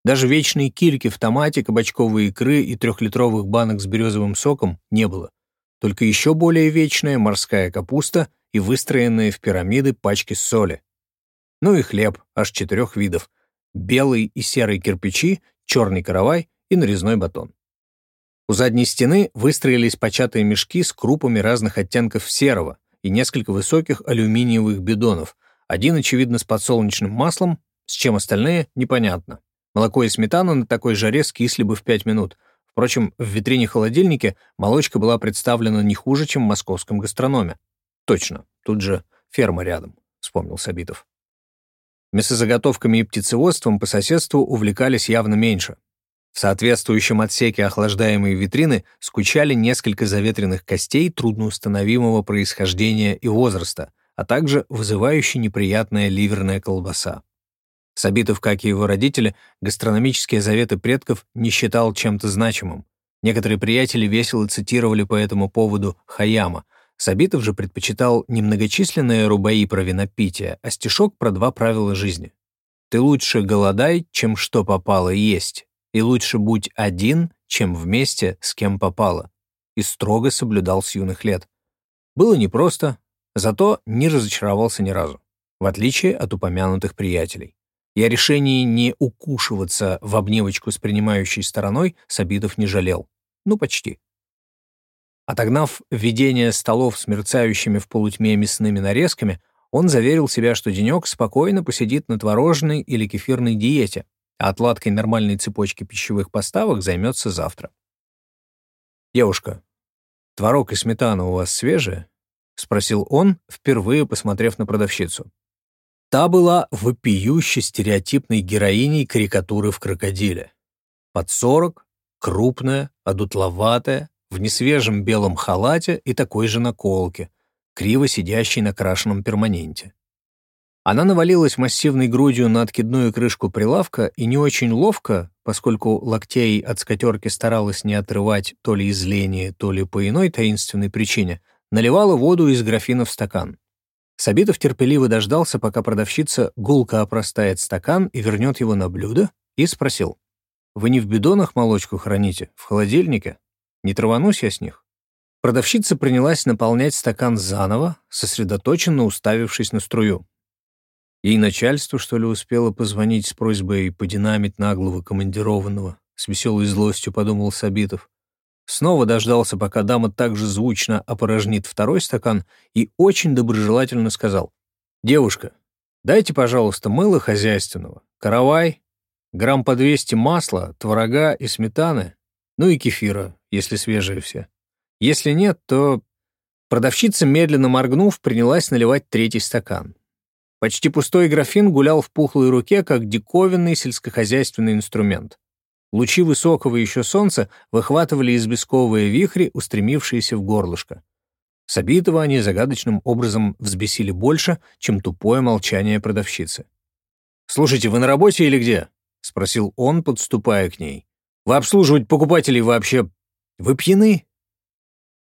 Даже вечные кильки в томате, кабачковой икры и трехлитровых банок с березовым соком не было. Только еще более вечная морская капуста и выстроенные в пирамиды пачки соли. Ну и хлеб, аж четырех видов. Белый и серый кирпичи, черный каравай и нарезной батон. У задней стены выстроились початые мешки с крупами разных оттенков серого и несколько высоких алюминиевых бидонов, один, очевидно, с подсолнечным маслом, с чем остальные — непонятно. Молоко и сметана на такой жаре скисли бы в пять минут. Впрочем, в витрине холодильника молочка была представлена не хуже, чем в московском гастрономе. Точно, тут же ферма рядом, вспомнил Сабитов. Мясозаготовками и птицеводством по соседству увлекались явно меньше. В соответствующем отсеке охлаждаемой витрины скучали несколько заветренных костей трудноустановимого происхождения и возраста, а также вызывающая неприятная ливерная колбаса. Сабитов, как и его родители, гастрономические заветы предков не считал чем-то значимым. Некоторые приятели весело цитировали по этому поводу Хаяма. Сабитов же предпочитал не многочисленные рубаи про винопитие, а стишок про два правила жизни. «Ты лучше голодай, чем что попало есть, и лучше будь один, чем вместе с кем попало», и строго соблюдал с юных лет. Было непросто, зато не разочаровался ни разу, в отличие от упомянутых приятелей и о решении не укушиваться в обневочку с принимающей стороной Сабитов не жалел. Ну, почти. Отогнав видение столов с мерцающими в полутьме мясными нарезками, он заверил себя, что денек спокойно посидит на творожной или кефирной диете, а отладкой нормальной цепочки пищевых поставок займется завтра. «Девушка, творог и сметана у вас свежие?» — спросил он, впервые посмотрев на продавщицу. Та была вопиюще стереотипной героиней карикатуры в крокодиле. Под сорок, крупная, одутловатая, в несвежем белом халате и такой же наколке, криво сидящей на крашеном перманенте. Она навалилась массивной грудью на откидную крышку прилавка и не очень ловко, поскольку локтей от скатерки старалась не отрывать то ли из лени, то ли по иной таинственной причине, наливала воду из графина в стакан. Сабитов терпеливо дождался, пока продавщица гулко опростает стакан и вернет его на блюдо, и спросил. «Вы не в бидонах молочку храните, в холодильнике? Не траванусь я с них?» Продавщица принялась наполнять стакан заново, сосредоточенно уставившись на струю. Ей начальство, что ли, успело позвонить с просьбой подинамить наглого командированного, с веселой злостью подумал Сабитов. Снова дождался, пока дама также звучно опорожнит второй стакан и очень доброжелательно сказал. «Девушка, дайте, пожалуйста, мыло хозяйственного, каравай, грамм по 200 масла, творога и сметаны, ну и кефира, если свежие все. Если нет, то...» Продавщица, медленно моргнув, принялась наливать третий стакан. Почти пустой графин гулял в пухлой руке, как диковинный сельскохозяйственный инструмент. Лучи высокого еще солнца выхватывали избесковые вихри, устремившиеся в горлышко. Сабитова они загадочным образом взбесили больше, чем тупое молчание продавщицы. «Слушайте, вы на работе или где?» — спросил он, подступая к ней. «Вы обслуживать покупателей вообще... Вы пьяны?»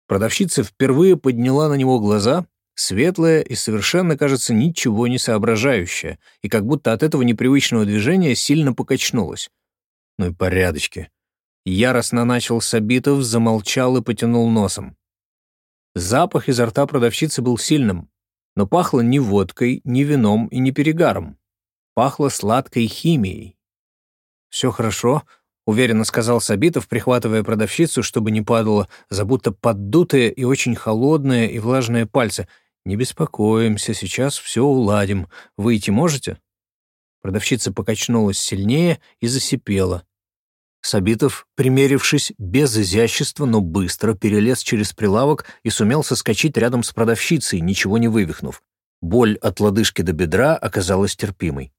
Продавщица впервые подняла на него глаза, светлая и совершенно, кажется, ничего не соображающая, и как будто от этого непривычного движения сильно покачнулась. Ну и порядочки. Яростно начал Сабитов, замолчал и потянул носом. Запах изо рта продавщицы был сильным, но пахло не водкой, не вином и не перегаром. Пахло сладкой химией. «Все хорошо», — уверенно сказал Сабитов, прихватывая продавщицу, чтобы не падало, за будто поддутые и очень холодные и влажные пальцы. «Не беспокоимся, сейчас все уладим. Выйти можете?» Продавщица покачнулась сильнее и засипела. Сабитов, примерившись, без изящества, но быстро перелез через прилавок и сумел соскочить рядом с продавщицей, ничего не вывихнув. Боль от лодыжки до бедра оказалась терпимой.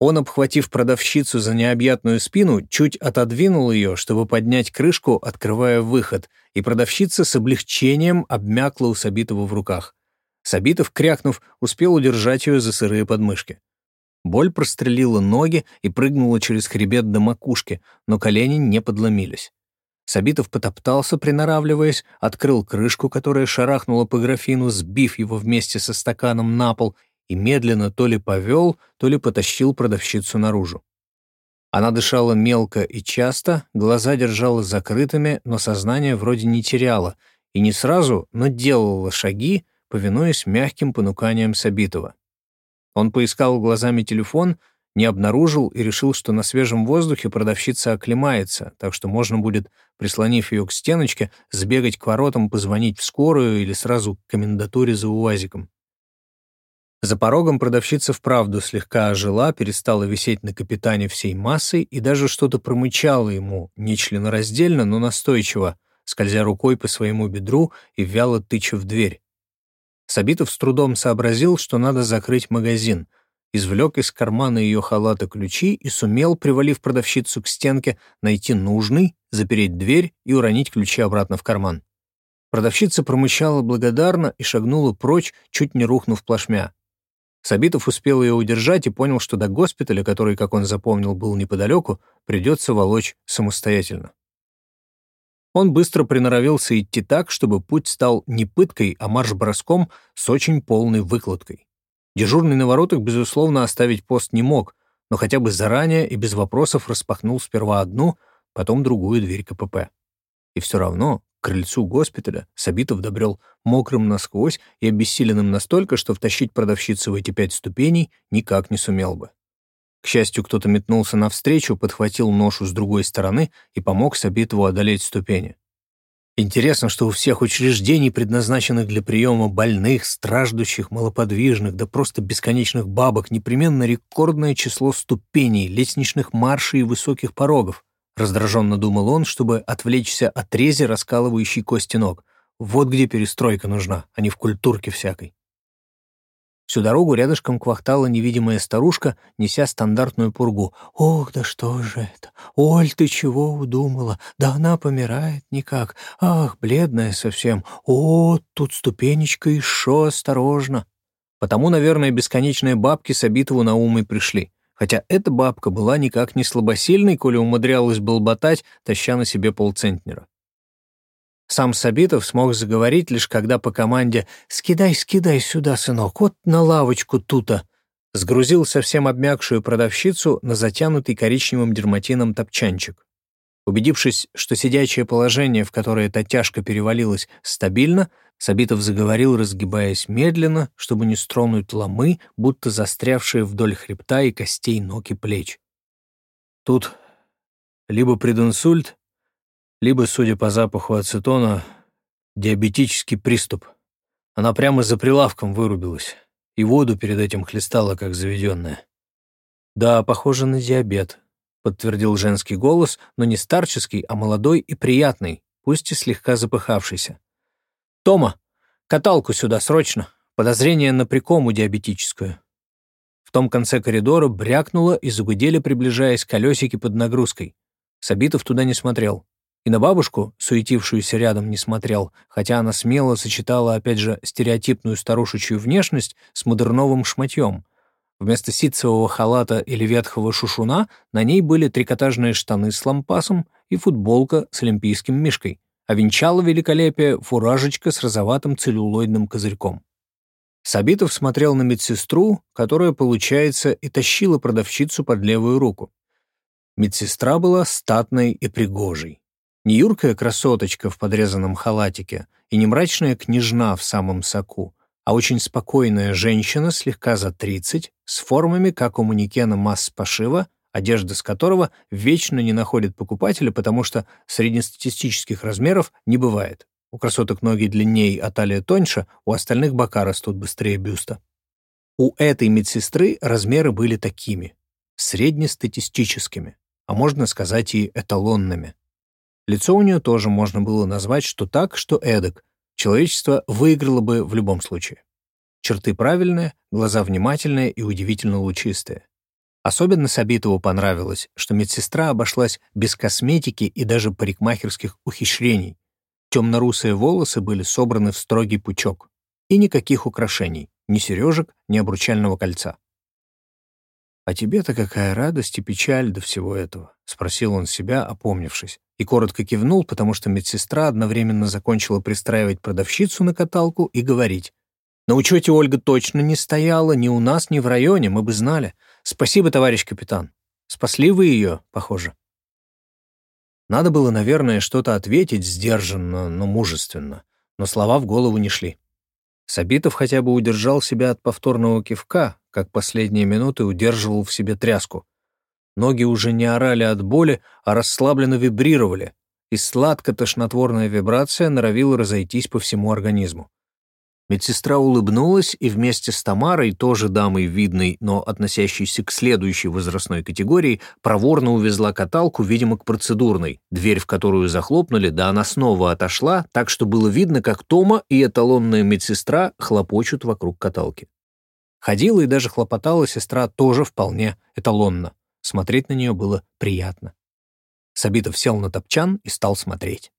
Он, обхватив продавщицу за необъятную спину, чуть отодвинул ее, чтобы поднять крышку, открывая выход, и продавщица с облегчением обмякла у Сабитова в руках. Сабитов, крякнув, успел удержать ее за сырые подмышки. Боль прострелила ноги и прыгнула через хребет до макушки, но колени не подломились. Сабитов потоптался, приноравливаясь, открыл крышку, которая шарахнула по графину, сбив его вместе со стаканом на пол, и медленно то ли повел, то ли потащил продавщицу наружу. Она дышала мелко и часто, глаза держала закрытыми, но сознание вроде не теряла, и не сразу, но делала шаги, повинуясь мягким понуканиям Сабитова. Он поискал глазами телефон, не обнаружил и решил, что на свежем воздухе продавщица оклемается, так что можно будет, прислонив ее к стеночке, сбегать к воротам, позвонить в скорую или сразу к комендатуре за УАЗиком. За порогом продавщица вправду слегка ожила, перестала висеть на капитане всей массой и даже что-то промычала ему, нечленораздельно, но настойчиво, скользя рукой по своему бедру и вяло тыча в дверь. Сабитов с трудом сообразил, что надо закрыть магазин, извлек из кармана ее халата ключи и сумел, привалив продавщицу к стенке, найти нужный, запереть дверь и уронить ключи обратно в карман. Продавщица промычала благодарно и шагнула прочь, чуть не рухнув плашмя. Сабитов успел ее удержать и понял, что до госпиталя, который, как он запомнил, был неподалеку, придется волочь самостоятельно. Он быстро приноровился идти так, чтобы путь стал не пыткой, а марш-броском с очень полной выкладкой. Дежурный на воротах, безусловно, оставить пост не мог, но хотя бы заранее и без вопросов распахнул сперва одну, потом другую дверь КПП. И все равно к крыльцу госпиталя Сабитов добрел мокрым насквозь и обессиленным настолько, что втащить продавщицу в эти пять ступеней никак не сумел бы. К счастью, кто-то метнулся навстречу, подхватил ношу с другой стороны и помог Сабитову одолеть ступени. Интересно, что у всех учреждений, предназначенных для приема больных, страждущих, малоподвижных, да просто бесконечных бабок, непременно рекордное число ступеней, лестничных маршей и высоких порогов. Раздраженно думал он, чтобы отвлечься от рези, раскалывающей кости ног. Вот где перестройка нужна, а не в культурке всякой. Всю дорогу рядышком квахтала невидимая старушка, неся стандартную пургу. «Ох, да что же это? Оль, ты чего удумала? Да она помирает никак. Ах, бледная совсем. О, тут ступенечка шо, осторожно!» Потому, наверное, бесконечные бабки с Абитову на ум и пришли хотя эта бабка была никак не слабосильной, коли умудрялась болботать, таща на себе полцентнера. Сам Сабитов смог заговорить лишь когда по команде «Скидай, скидай сюда, сынок, вот на лавочку тута», сгрузил совсем обмякшую продавщицу на затянутый коричневым дерматином топчанчик. Убедившись, что сидячее положение, в которое эта тяжко перевалилась, стабильно, Сабитов заговорил, разгибаясь медленно, чтобы не стронуть ломы, будто застрявшие вдоль хребта и костей ног и плеч. Тут либо прединсульт, либо, судя по запаху ацетона, диабетический приступ. Она прямо за прилавком вырубилась, и воду перед этим хлестала, как заведенная. Да, похоже на диабет, подтвердил женский голос, но не старческий, а молодой и приятный, пусть и слегка запыхавшийся. «Тома, каталку сюда срочно. Подозрение на прикому диабетическую». В том конце коридора брякнуло и загудели, приближаясь колесики под нагрузкой. Сабитов туда не смотрел. И на бабушку, суетившуюся рядом, не смотрел, хотя она смело сочетала, опять же, стереотипную старушечью внешность с модерновым шматьем. Вместо ситцевого халата или ветхого шушуна на ней были трикотажные штаны с лампасом и футболка с олимпийским мишкой а венчала великолепие фуражечка с розоватым целлюлоидным козырьком. Сабитов смотрел на медсестру, которая, получается, и тащила продавщицу под левую руку. Медсестра была статной и пригожей. Не юркая красоточка в подрезанном халатике и не мрачная княжна в самом соку, а очень спокойная женщина, слегка за тридцать, с формами, как у манекена масс пошива, одежда с которого вечно не находит покупателя, потому что среднестатистических размеров не бывает. У красоток ноги длиннее, а талия тоньше, у остальных бока растут быстрее бюста. У этой медсестры размеры были такими, среднестатистическими, а можно сказать и эталонными. Лицо у нее тоже можно было назвать что так, что эдак. Человечество выиграло бы в любом случае. Черты правильные, глаза внимательные и удивительно лучистые. Особенно Сабитову понравилось, что медсестра обошлась без косметики и даже парикмахерских ухищрений. Темно-русые волосы были собраны в строгий пучок. И никаких украшений, ни сережек, ни обручального кольца. «А тебе-то какая радость и печаль до всего этого?» — спросил он себя, опомнившись, и коротко кивнул, потому что медсестра одновременно закончила пристраивать продавщицу на каталку и говорить. «На учете Ольга точно не стояла ни у нас, ни в районе, мы бы знали. Спасибо, товарищ капитан. Спасли вы ее, похоже. Надо было, наверное, что-то ответить сдержанно, но мужественно, но слова в голову не шли. Сабитов хотя бы удержал себя от повторного кивка, как последние минуты удерживал в себе тряску. Ноги уже не орали от боли, а расслабленно вибрировали, и сладко-тошнотворная вибрация норовила разойтись по всему организму. Медсестра улыбнулась и вместе с Тамарой, тоже дамой видной, но относящейся к следующей возрастной категории, проворно увезла каталку, видимо, к процедурной, дверь в которую захлопнули, да она снова отошла, так что было видно, как Тома и эталонная медсестра хлопочут вокруг каталки. Ходила и даже хлопотала сестра тоже вполне эталонно. Смотреть на нее было приятно. Сабитов сел на топчан и стал смотреть.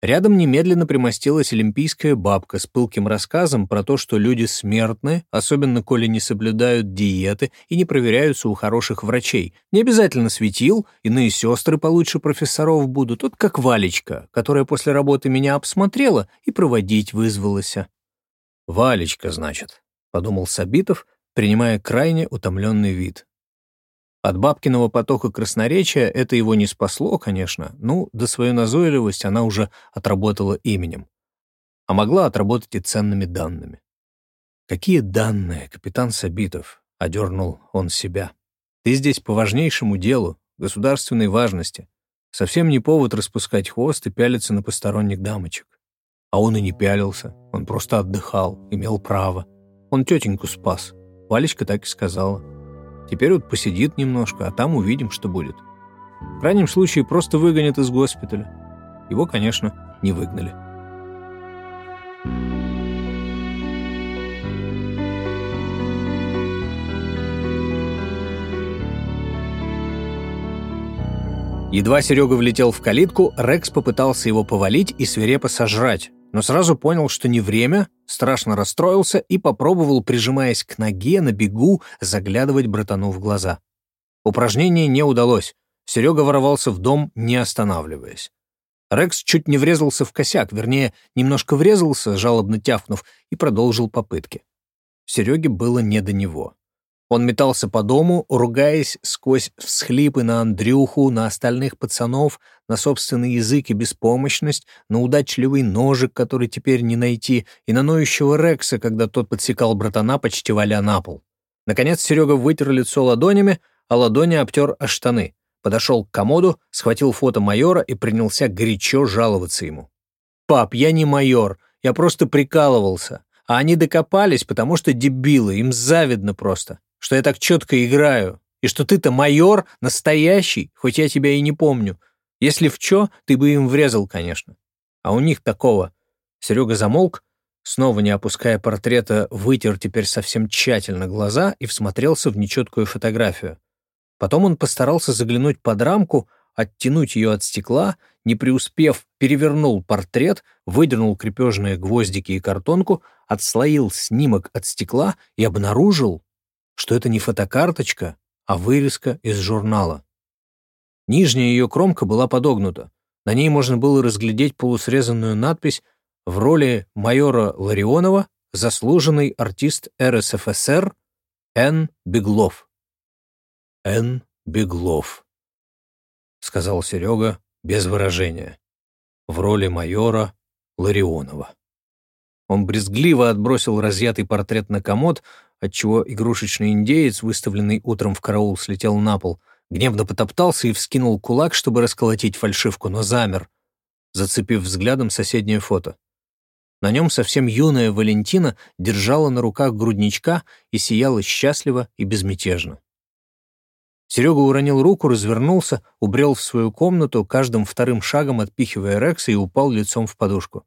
Рядом немедленно примостилась олимпийская бабка с пылким рассказом про то, что люди смертны, особенно коли не соблюдают диеты и не проверяются у хороших врачей. Не обязательно светил, иные сестры получше профессоров будут, вот как Валечка, которая после работы меня обсмотрела и проводить вызвалась. «Валечка, значит», — подумал Сабитов, принимая крайне утомленный вид. От бабкиного потока красноречия это его не спасло, конечно, ну, да свою назойливость она уже отработала именем. А могла отработать и ценными данными. «Какие данные, капитан Сабитов?» — одернул он себя. «Ты здесь по важнейшему делу, государственной важности. Совсем не повод распускать хвост и пялиться на посторонних дамочек. А он и не пялился, он просто отдыхал, имел право. Он тетеньку спас. Валечка так и сказала. Теперь вот посидит немножко, а там увидим, что будет. В крайнем случае просто выгонят из госпиталя. Его, конечно, не выгнали. Едва Серега влетел в калитку, Рекс попытался его повалить и свирепо сожрать, но сразу понял, что не время, страшно расстроился и попробовал, прижимаясь к ноге на бегу, заглядывать братану в глаза. Упражнение не удалось. Серега ворвался в дом, не останавливаясь. Рекс чуть не врезался в косяк, вернее, немножко врезался, жалобно тявкнув, и продолжил попытки. Сереге было не до него. Он метался по дому, ругаясь сквозь всхлипы на Андрюху, на остальных пацанов, на собственный язык и беспомощность, на удачливый ножик, который теперь не найти, и на ноющего Рекса, когда тот подсекал братана, почти валя на пол. Наконец Серега вытер лицо ладонями, а ладони обтер о штаны. Подошел к комоду, схватил фото майора и принялся горячо жаловаться ему. «Пап, я не майор, я просто прикалывался. А они докопались, потому что дебилы, им завидно просто что я так четко играю, и что ты-то майор, настоящий, хоть я тебя и не помню. Если в чё, ты бы им врезал, конечно. А у них такого. Серега замолк, снова не опуская портрета, вытер теперь совсем тщательно глаза и всмотрелся в нечеткую фотографию. Потом он постарался заглянуть под рамку, оттянуть ее от стекла, не преуспев, перевернул портрет, выдернул крепежные гвоздики и картонку, отслоил снимок от стекла и обнаружил, что это не фотокарточка, а вырезка из журнала. Нижняя ее кромка была подогнута. На ней можно было разглядеть полусрезанную надпись в роли майора Ларионова заслуженный артист РСФСР Н. Беглов. Н. Беглов, сказал Серега без выражения, в роли майора Ларионова. Он брезгливо отбросил разъятый портрет на комод, отчего игрушечный индеец, выставленный утром в караул, слетел на пол, гневно потоптался и вскинул кулак, чтобы расколотить фальшивку, но замер, зацепив взглядом соседнее фото. На нем совсем юная Валентина держала на руках грудничка и сияла счастливо и безмятежно. Серега уронил руку, развернулся, убрел в свою комнату, каждым вторым шагом отпихивая Рекса и упал лицом в подушку.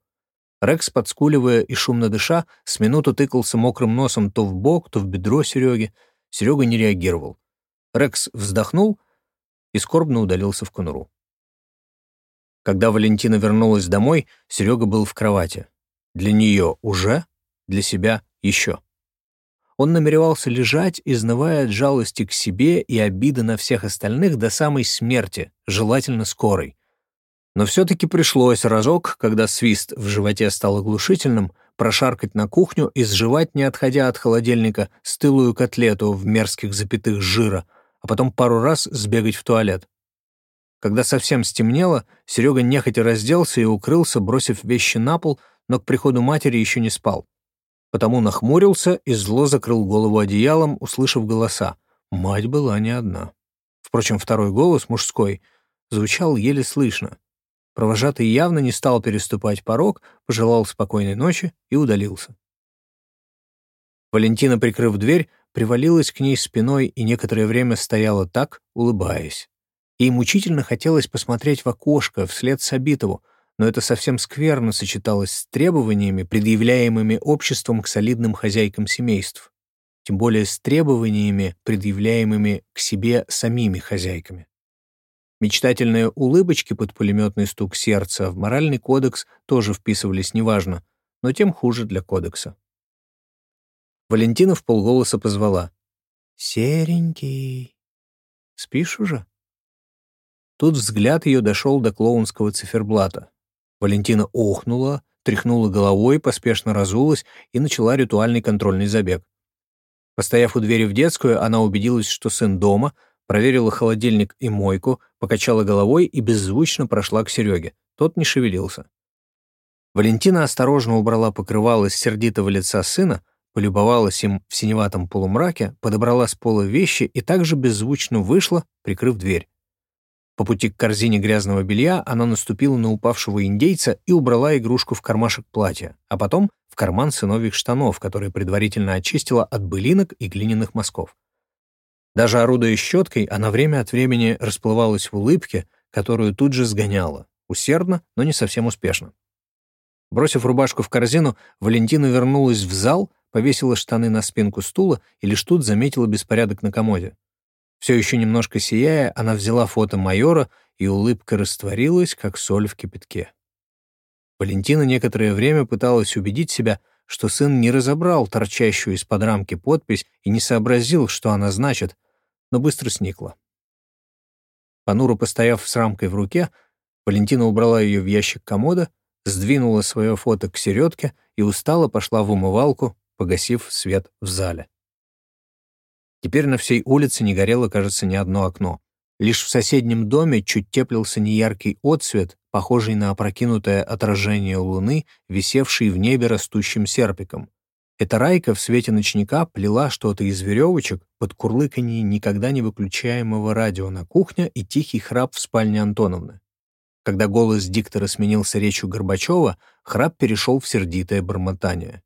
Рекс, подскуливая и шумно дыша, с минуту тыкался мокрым носом то в бок, то в бедро Сереги. Серега не реагировал. Рекс вздохнул и скорбно удалился в конуру. Когда Валентина вернулась домой, Серега был в кровати. Для нее уже, для себя еще. Он намеревался лежать, изнывая от жалости к себе и обиды на всех остальных до самой смерти, желательно скорой. Но все-таки пришлось разок, когда свист в животе стал оглушительным, прошаркать на кухню и сживать, не отходя от холодильника, стылую котлету в мерзких запятых жира, а потом пару раз сбегать в туалет. Когда совсем стемнело, Серега нехотя разделся и укрылся, бросив вещи на пол, но к приходу матери еще не спал. потому нахмурился и зло закрыл голову одеялом, услышав голоса. Мать была не одна. Впрочем, второй голос, мужской, звучал еле слышно. Провожатый явно не стал переступать порог, пожелал спокойной ночи и удалился. Валентина, прикрыв дверь, привалилась к ней спиной и некоторое время стояла так, улыбаясь. Ей мучительно хотелось посмотреть в окошко вслед Сабитову, но это совсем скверно сочеталось с требованиями, предъявляемыми обществом к солидным хозяйкам семейств, тем более с требованиями, предъявляемыми к себе самими хозяйками. Мечтательные улыбочки под пулеметный стук сердца в моральный кодекс тоже вписывались неважно, но тем хуже для кодекса. Валентина в полголоса позвала. «Серенький, спишь уже?» Тут взгляд ее дошел до клоунского циферблата. Валентина охнула, тряхнула головой, поспешно разулась и начала ритуальный контрольный забег. Постояв у двери в детскую, она убедилась, что сын дома, проверила холодильник и мойку, покачала головой и беззвучно прошла к Сереге. Тот не шевелился. Валентина осторожно убрала покрывало с сердитого лица сына, полюбовалась им в синеватом полумраке, подобрала с пола вещи и также беззвучно вышла, прикрыв дверь. По пути к корзине грязного белья она наступила на упавшего индейца и убрала игрушку в кармашек платья, а потом в карман сыновьих штанов, которые предварительно очистила от былинок и глиняных мазков. Даже орудуя щеткой, она время от времени расплывалась в улыбке, которую тут же сгоняла, усердно, но не совсем успешно. Бросив рубашку в корзину, Валентина вернулась в зал, повесила штаны на спинку стула и лишь тут заметила беспорядок на комоде. Все еще немножко сияя, она взяла фото майора, и улыбка растворилась, как соль в кипятке. Валентина некоторое время пыталась убедить себя, что сын не разобрал торчащую из-под рамки подпись и не сообразил, что она значит, но быстро сникла. Понуро постояв с рамкой в руке, Валентина убрала ее в ящик комода, сдвинула свое фото к середке и устало пошла в умывалку, погасив свет в зале. Теперь на всей улице не горело, кажется, ни одно окно. Лишь в соседнем доме чуть теплился неяркий отсвет, похожий на опрокинутое отражение луны, висевший в небе растущим серпиком. Эта Райка в свете ночника плела что-то из веревочек под курлыканье никогда не выключаемого радио на кухне и тихий храп в спальне Антоновны. Когда голос диктора сменился речью Горбачева, храп перешел в сердитое бормотание.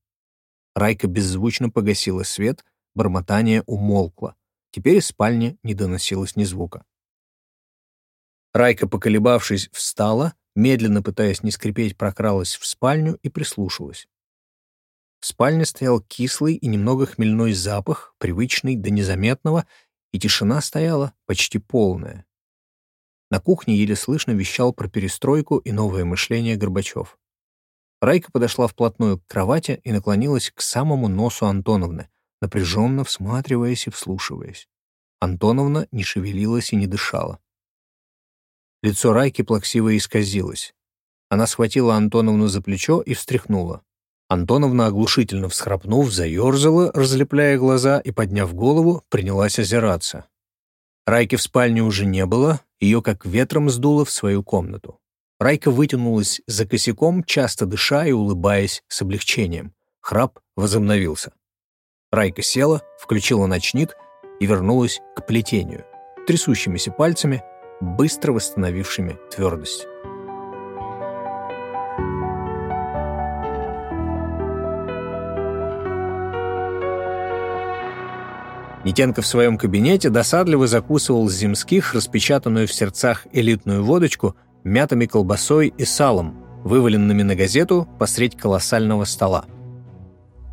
Райка беззвучно погасила свет, бормотание умолкло. Теперь из спальни не доносилось ни звука. Райка, поколебавшись, встала, медленно пытаясь не скрипеть, прокралась в спальню и прислушалась. В спальне стоял кислый и немного хмельной запах, привычный до незаметного, и тишина стояла почти полная. На кухне еле слышно вещал про перестройку и новое мышление Горбачев. Райка подошла вплотную к кровати и наклонилась к самому носу Антоновны, напряженно всматриваясь и вслушиваясь. Антоновна не шевелилась и не дышала. Лицо Райки плаксиво исказилось. Она схватила Антоновну за плечо и встряхнула. Антоновна, оглушительно всхрапнув, заерзала, разлепляя глаза, и, подняв голову, принялась озираться. Райки в спальне уже не было, ее как ветром сдуло в свою комнату. Райка вытянулась за косяком, часто дыша и улыбаясь с облегчением. Храп возобновился. Райка села, включила ночник и вернулась к плетению, трясущимися пальцами — быстро восстановившими твердость. Нитенко в своем кабинете досадливо закусывал с земских, распечатанную в сердцах элитную водочку, мятами колбасой и салом, вываленными на газету посредь колоссального стола.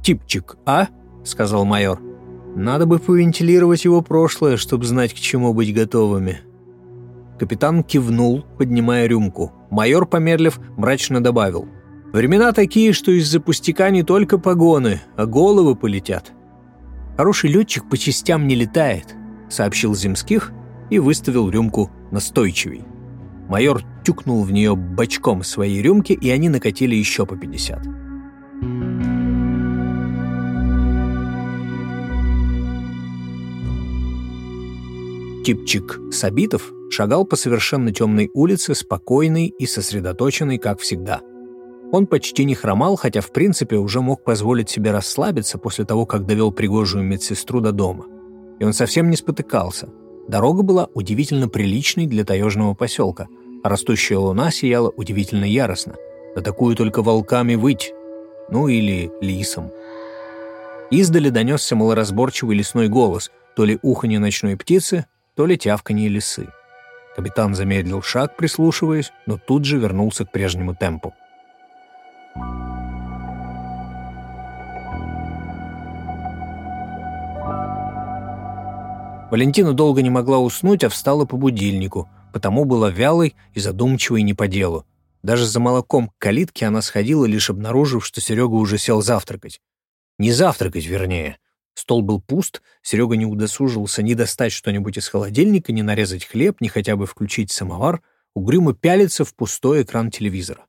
«Типчик, а?» — сказал майор. «Надо бы повентилировать его прошлое, чтобы знать, к чему быть готовыми». Капитан кивнул, поднимая рюмку. Майор, помедлив, мрачно добавил. «Времена такие, что из-за пустяка не только погоны, а головы полетят». «Хороший летчик по частям не летает», — сообщил Земских и выставил рюмку настойчивей. Майор тюкнул в нее бочком своей рюмки, и они накатили еще по пятьдесят. Типчик Сабитов шагал по совершенно темной улице, спокойный и сосредоточенный, как всегда. Он почти не хромал, хотя в принципе уже мог позволить себе расслабиться после того, как довел пригожую медсестру до дома. И он совсем не спотыкался. Дорога была удивительно приличной для таежного поселка, а растущая луна сияла удивительно яростно. Да такую только волками выть. Ну или лисом. Издали донесся малоразборчивый лесной голос, то ли уханье ночной птицы, то ли тявканье лисы. Капитан замедлил шаг, прислушиваясь, но тут же вернулся к прежнему темпу. Валентина долго не могла уснуть, а встала по будильнику, потому была вялой и задумчивой не по делу. Даже за молоком к калитке она сходила, лишь обнаружив, что Серега уже сел завтракать. Не завтракать, вернее. Стол был пуст, Серега не удосужился ни достать что-нибудь из холодильника, ни нарезать хлеб, ни хотя бы включить самовар, угрюмо пялится в пустой экран телевизора.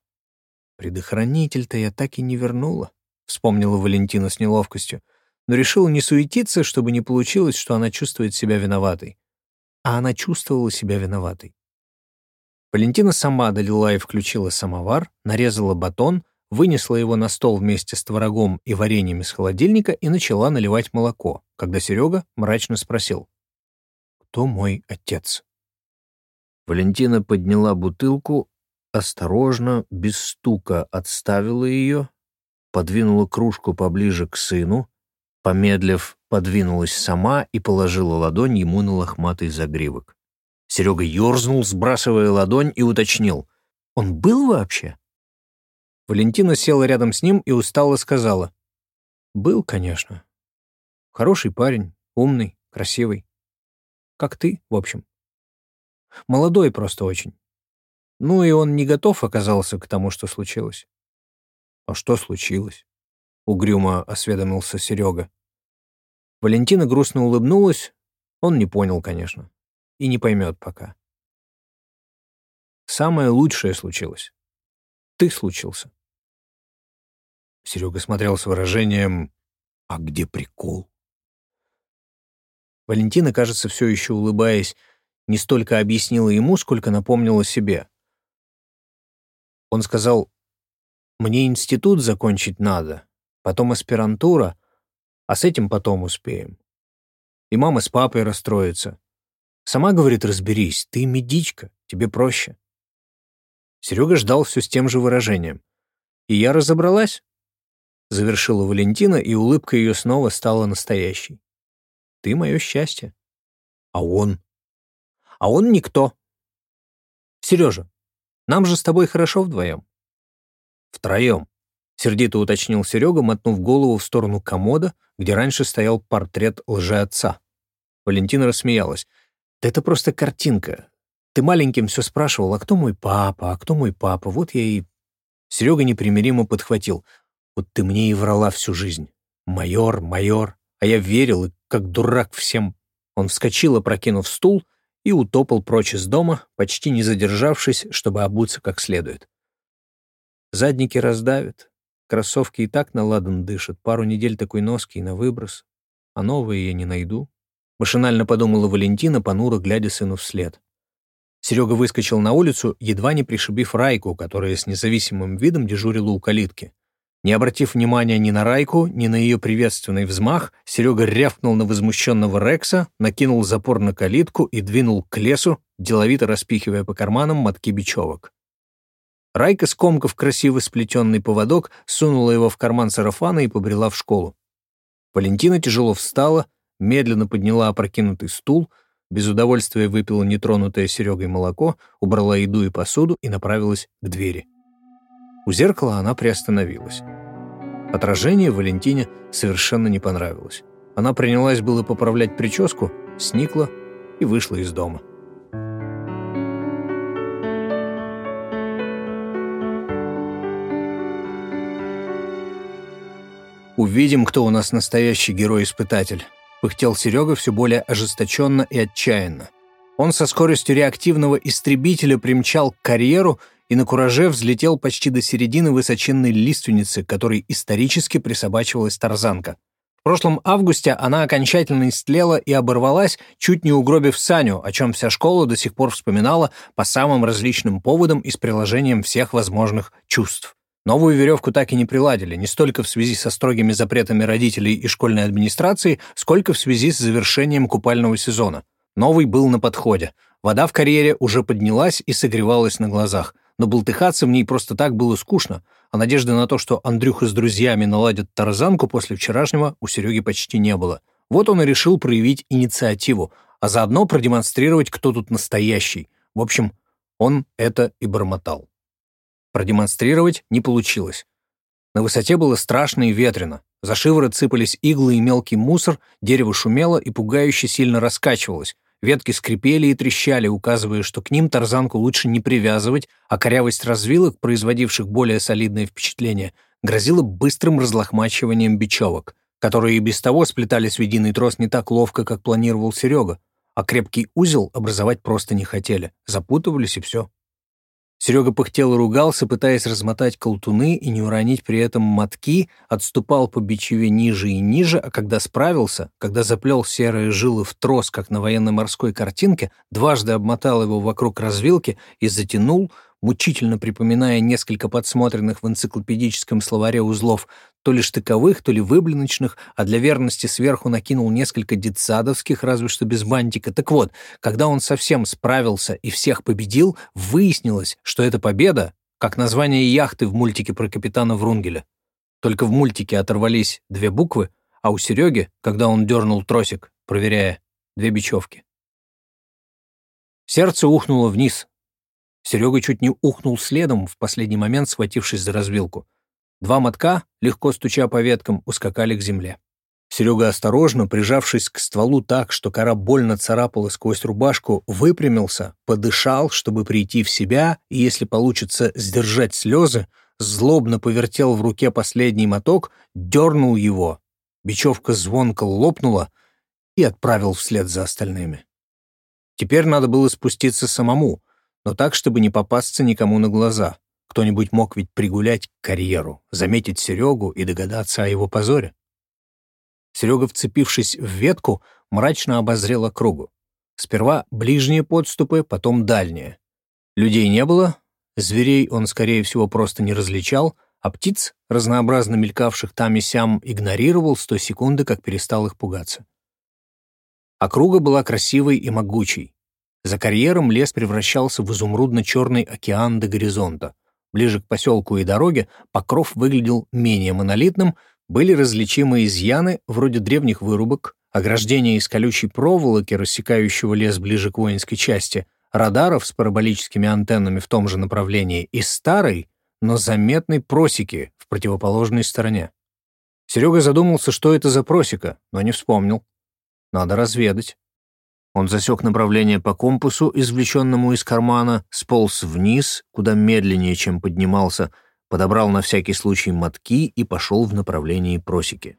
«Предохранитель-то я так и не вернула», — вспомнила Валентина с неловкостью, но решила не суетиться, чтобы не получилось, что она чувствует себя виноватой. А она чувствовала себя виноватой. Валентина сама долила и включила самовар, нарезала батон, вынесла его на стол вместе с творогом и вареньем из холодильника и начала наливать молоко, когда Серега мрачно спросил, «Кто мой отец?» Валентина подняла бутылку, осторожно, без стука отставила ее, подвинула кружку поближе к сыну, помедлив, подвинулась сама и положила ладонь ему на лохматый загривок. Серега ерзнул, сбрасывая ладонь, и уточнил. «Он был вообще?» Валентина села рядом с ним и устало сказала. «Был, конечно. Хороший парень, умный, красивый. Как ты, в общем. Молодой просто очень. Ну и он не готов оказался к тому, что случилось. А что случилось? Угрюмо осведомился Серега. Валентина грустно улыбнулась. Он не понял, конечно. И не поймет пока. Самое лучшее случилось. Ты случился. Серега смотрел с выражением «А где прикол?» Валентина, кажется, все еще улыбаясь, не столько объяснила ему, сколько напомнила себе. Он сказал, «Мне институт закончить надо, потом аспирантура, а с этим потом успеем. И мама с папой расстроится. Сама говорит, разберись, ты медичка, тебе проще». Серега ждал все с тем же выражением. «И я разобралась?» Завершила Валентина, и улыбка ее снова стала настоящей. «Ты мое счастье». «А он?» «А он никто». «Сережа, нам же с тобой хорошо вдвоем». «Втроем», — сердито уточнил Серега, мотнув голову в сторону комода, где раньше стоял портрет лжеотца. Валентина рассмеялась. «Да это просто картинка. Ты маленьким все спрашивал, а кто мой папа, а кто мой папа? Вот я и...» Серега непримиримо подхватил. «Вот ты мне и врала всю жизнь. Майор, майор. А я верил, и как дурак всем...» Он вскочил, опрокинув стул, и утопал прочь из дома, почти не задержавшись, чтобы обуться как следует. Задники раздавят. Кроссовки и так на ладан дышат. Пару недель такой носки и на выброс. А новые я не найду. Машинально подумала Валентина, понуро глядя сыну вслед. Серега выскочил на улицу, едва не пришибив Райку, которая с независимым видом дежурила у калитки. Не обратив внимания ни на Райку, ни на ее приветственный взмах, Серега рявкнул на возмущенного Рекса, накинул запор на калитку и двинул к лесу, деловито распихивая по карманам мотки бечевок. Райка, скомкав красиво сплетенный поводок, сунула его в карман сарафана и побрела в школу. Валентина тяжело встала, медленно подняла опрокинутый стул, без удовольствия выпила нетронутое Серегой молоко, убрала еду и посуду и направилась к двери. У зеркала она приостановилась. Отражение Валентине совершенно не понравилось. Она принялась было поправлять прическу, сникла и вышла из дома. «Увидим, кто у нас настоящий герой-испытатель», — пыхтел Серега все более ожесточенно и отчаянно. Он со скоростью реактивного истребителя примчал к карьеру и на кураже взлетел почти до середины высоченной лиственницы, которой исторически присобачивалась тарзанка. В прошлом августе она окончательно истлела и оборвалась, чуть не угробив Саню, о чем вся школа до сих пор вспоминала по самым различным поводам и с приложением всех возможных чувств. Новую веревку так и не приладили, не столько в связи со строгими запретами родителей и школьной администрации, сколько в связи с завершением купального сезона. Новый был на подходе. Вода в карьере уже поднялась и согревалась на глазах, но болтыхаться в ней просто так было скучно, а надежды на то, что Андрюха с друзьями наладят тарзанку после вчерашнего, у Сереги почти не было. Вот он и решил проявить инициативу, а заодно продемонстрировать, кто тут настоящий. В общем, он это и бормотал. Продемонстрировать не получилось. На высоте было страшно и ветрено. За шиворот сыпались иглы и мелкий мусор, дерево шумело и пугающе сильно раскачивалось. Ветки скрипели и трещали, указывая, что к ним тарзанку лучше не привязывать, а корявость развилок, производивших более солидное впечатление, грозила быстрым разлохмачиванием бечевок, которые и без того сплетались в единый трос не так ловко, как планировал Серега, а крепкий узел образовать просто не хотели, запутывались и все. Серега пыхтел и ругался, пытаясь размотать колтуны и не уронить при этом мотки, отступал по бичеве ниже и ниже, а когда справился, когда заплел серые жилы в трос, как на военно-морской картинке, дважды обмотал его вокруг развилки и затянул, мучительно припоминая несколько подсмотренных в энциклопедическом словаре узлов, то ли штыковых, то ли выблиночных, а для верности сверху накинул несколько детсадовских, разве что без бантика. Так вот, когда он совсем справился и всех победил, выяснилось, что эта победа, как название яхты в мультике про капитана Врунгеля. Только в мультике оторвались две буквы, а у Сереги, когда он дернул тросик, проверяя, две бечевки. Сердце ухнуло вниз, Серега чуть не ухнул следом, в последний момент схватившись за развилку. Два мотка, легко стуча по веткам, ускакали к земле. Серега осторожно, прижавшись к стволу так, что кора больно царапала сквозь рубашку, выпрямился, подышал, чтобы прийти в себя, и, если получится, сдержать слезы, злобно повертел в руке последний моток, дернул его. Бечевка звонко лопнула и отправил вслед за остальными. Теперь надо было спуститься самому — но так, чтобы не попасться никому на глаза. Кто-нибудь мог ведь пригулять карьеру, заметить Серегу и догадаться о его позоре. Серега, вцепившись в ветку, мрачно обозрел округу. Сперва ближние подступы, потом дальние. Людей не было, зверей он, скорее всего, просто не различал, а птиц, разнообразно мелькавших там и сям, игнорировал с той секунды, как перестал их пугаться. Округа была красивой и могучей. За карьером лес превращался в изумрудно-черный океан до горизонта. Ближе к поселку и дороге покров выглядел менее монолитным, были различимы изъяны, вроде древних вырубок, ограждения из колючей проволоки, рассекающего лес ближе к воинской части, радаров с параболическими антеннами в том же направлении и старой, но заметной просеки в противоположной стороне. Серега задумался, что это за просека, но не вспомнил. Надо разведать. Он засек направление по компасу, извлеченному из кармана, сполз вниз, куда медленнее, чем поднимался, подобрал на всякий случай мотки и пошел в направлении просеки.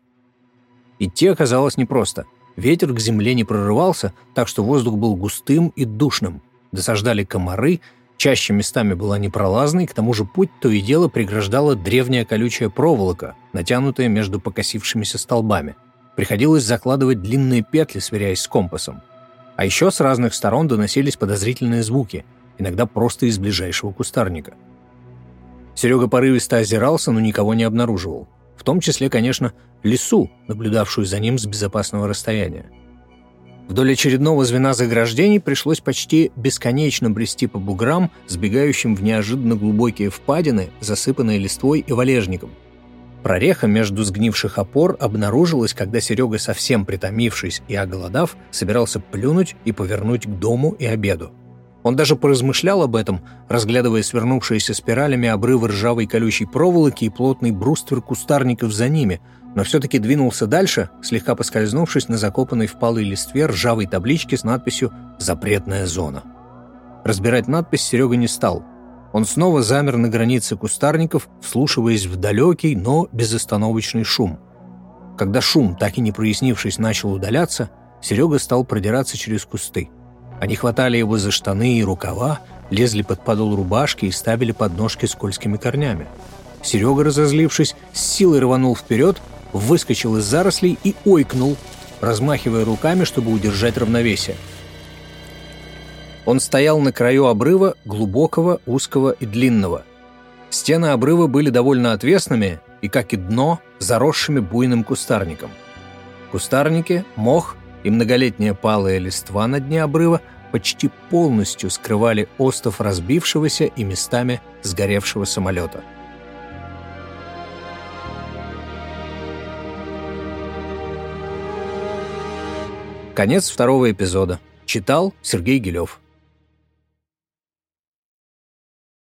Идти оказалось непросто. Ветер к земле не прорывался, так что воздух был густым и душным. Досаждали комары, чаще местами была непролазной, к тому же путь то и дело преграждала древняя колючая проволока, натянутая между покосившимися столбами. Приходилось закладывать длинные петли, сверяясь с компасом. А еще с разных сторон доносились подозрительные звуки, иногда просто из ближайшего кустарника. Серега порывисто озирался, но никого не обнаруживал. В том числе, конечно, лису, наблюдавшую за ним с безопасного расстояния. Вдоль очередного звена заграждений пришлось почти бесконечно брести по буграм, сбегающим в неожиданно глубокие впадины, засыпанные листвой и валежником – Прореха между сгнивших опор обнаружилась, когда Серега, совсем притомившись и оголодав, собирался плюнуть и повернуть к дому и обеду. Он даже поразмышлял об этом, разглядывая свернувшиеся спиралями обрывы ржавой колючей проволоки и плотный бруствер кустарников за ними, но все-таки двинулся дальше, слегка поскользнувшись на закопанной в палой листве ржавой табличке с надписью «Запретная зона». Разбирать надпись Серега не стал – он снова замер на границе кустарников, вслушиваясь в далекий, но безостановочный шум. Когда шум, так и не прояснившись, начал удаляться, Серега стал продираться через кусты. Они хватали его за штаны и рукава, лезли под подол рубашки и ставили под ножки скользкими корнями. Серега, разозлившись, с силой рванул вперед, выскочил из зарослей и ойкнул, размахивая руками, чтобы удержать равновесие. Он стоял на краю обрыва, глубокого, узкого и длинного. Стены обрыва были довольно отвесными и, как и дно, заросшими буйным кустарником. Кустарники, мох и многолетняя палая листва на дне обрыва почти полностью скрывали остов разбившегося и местами сгоревшего самолета. Конец второго эпизода. Читал Сергей Гелев.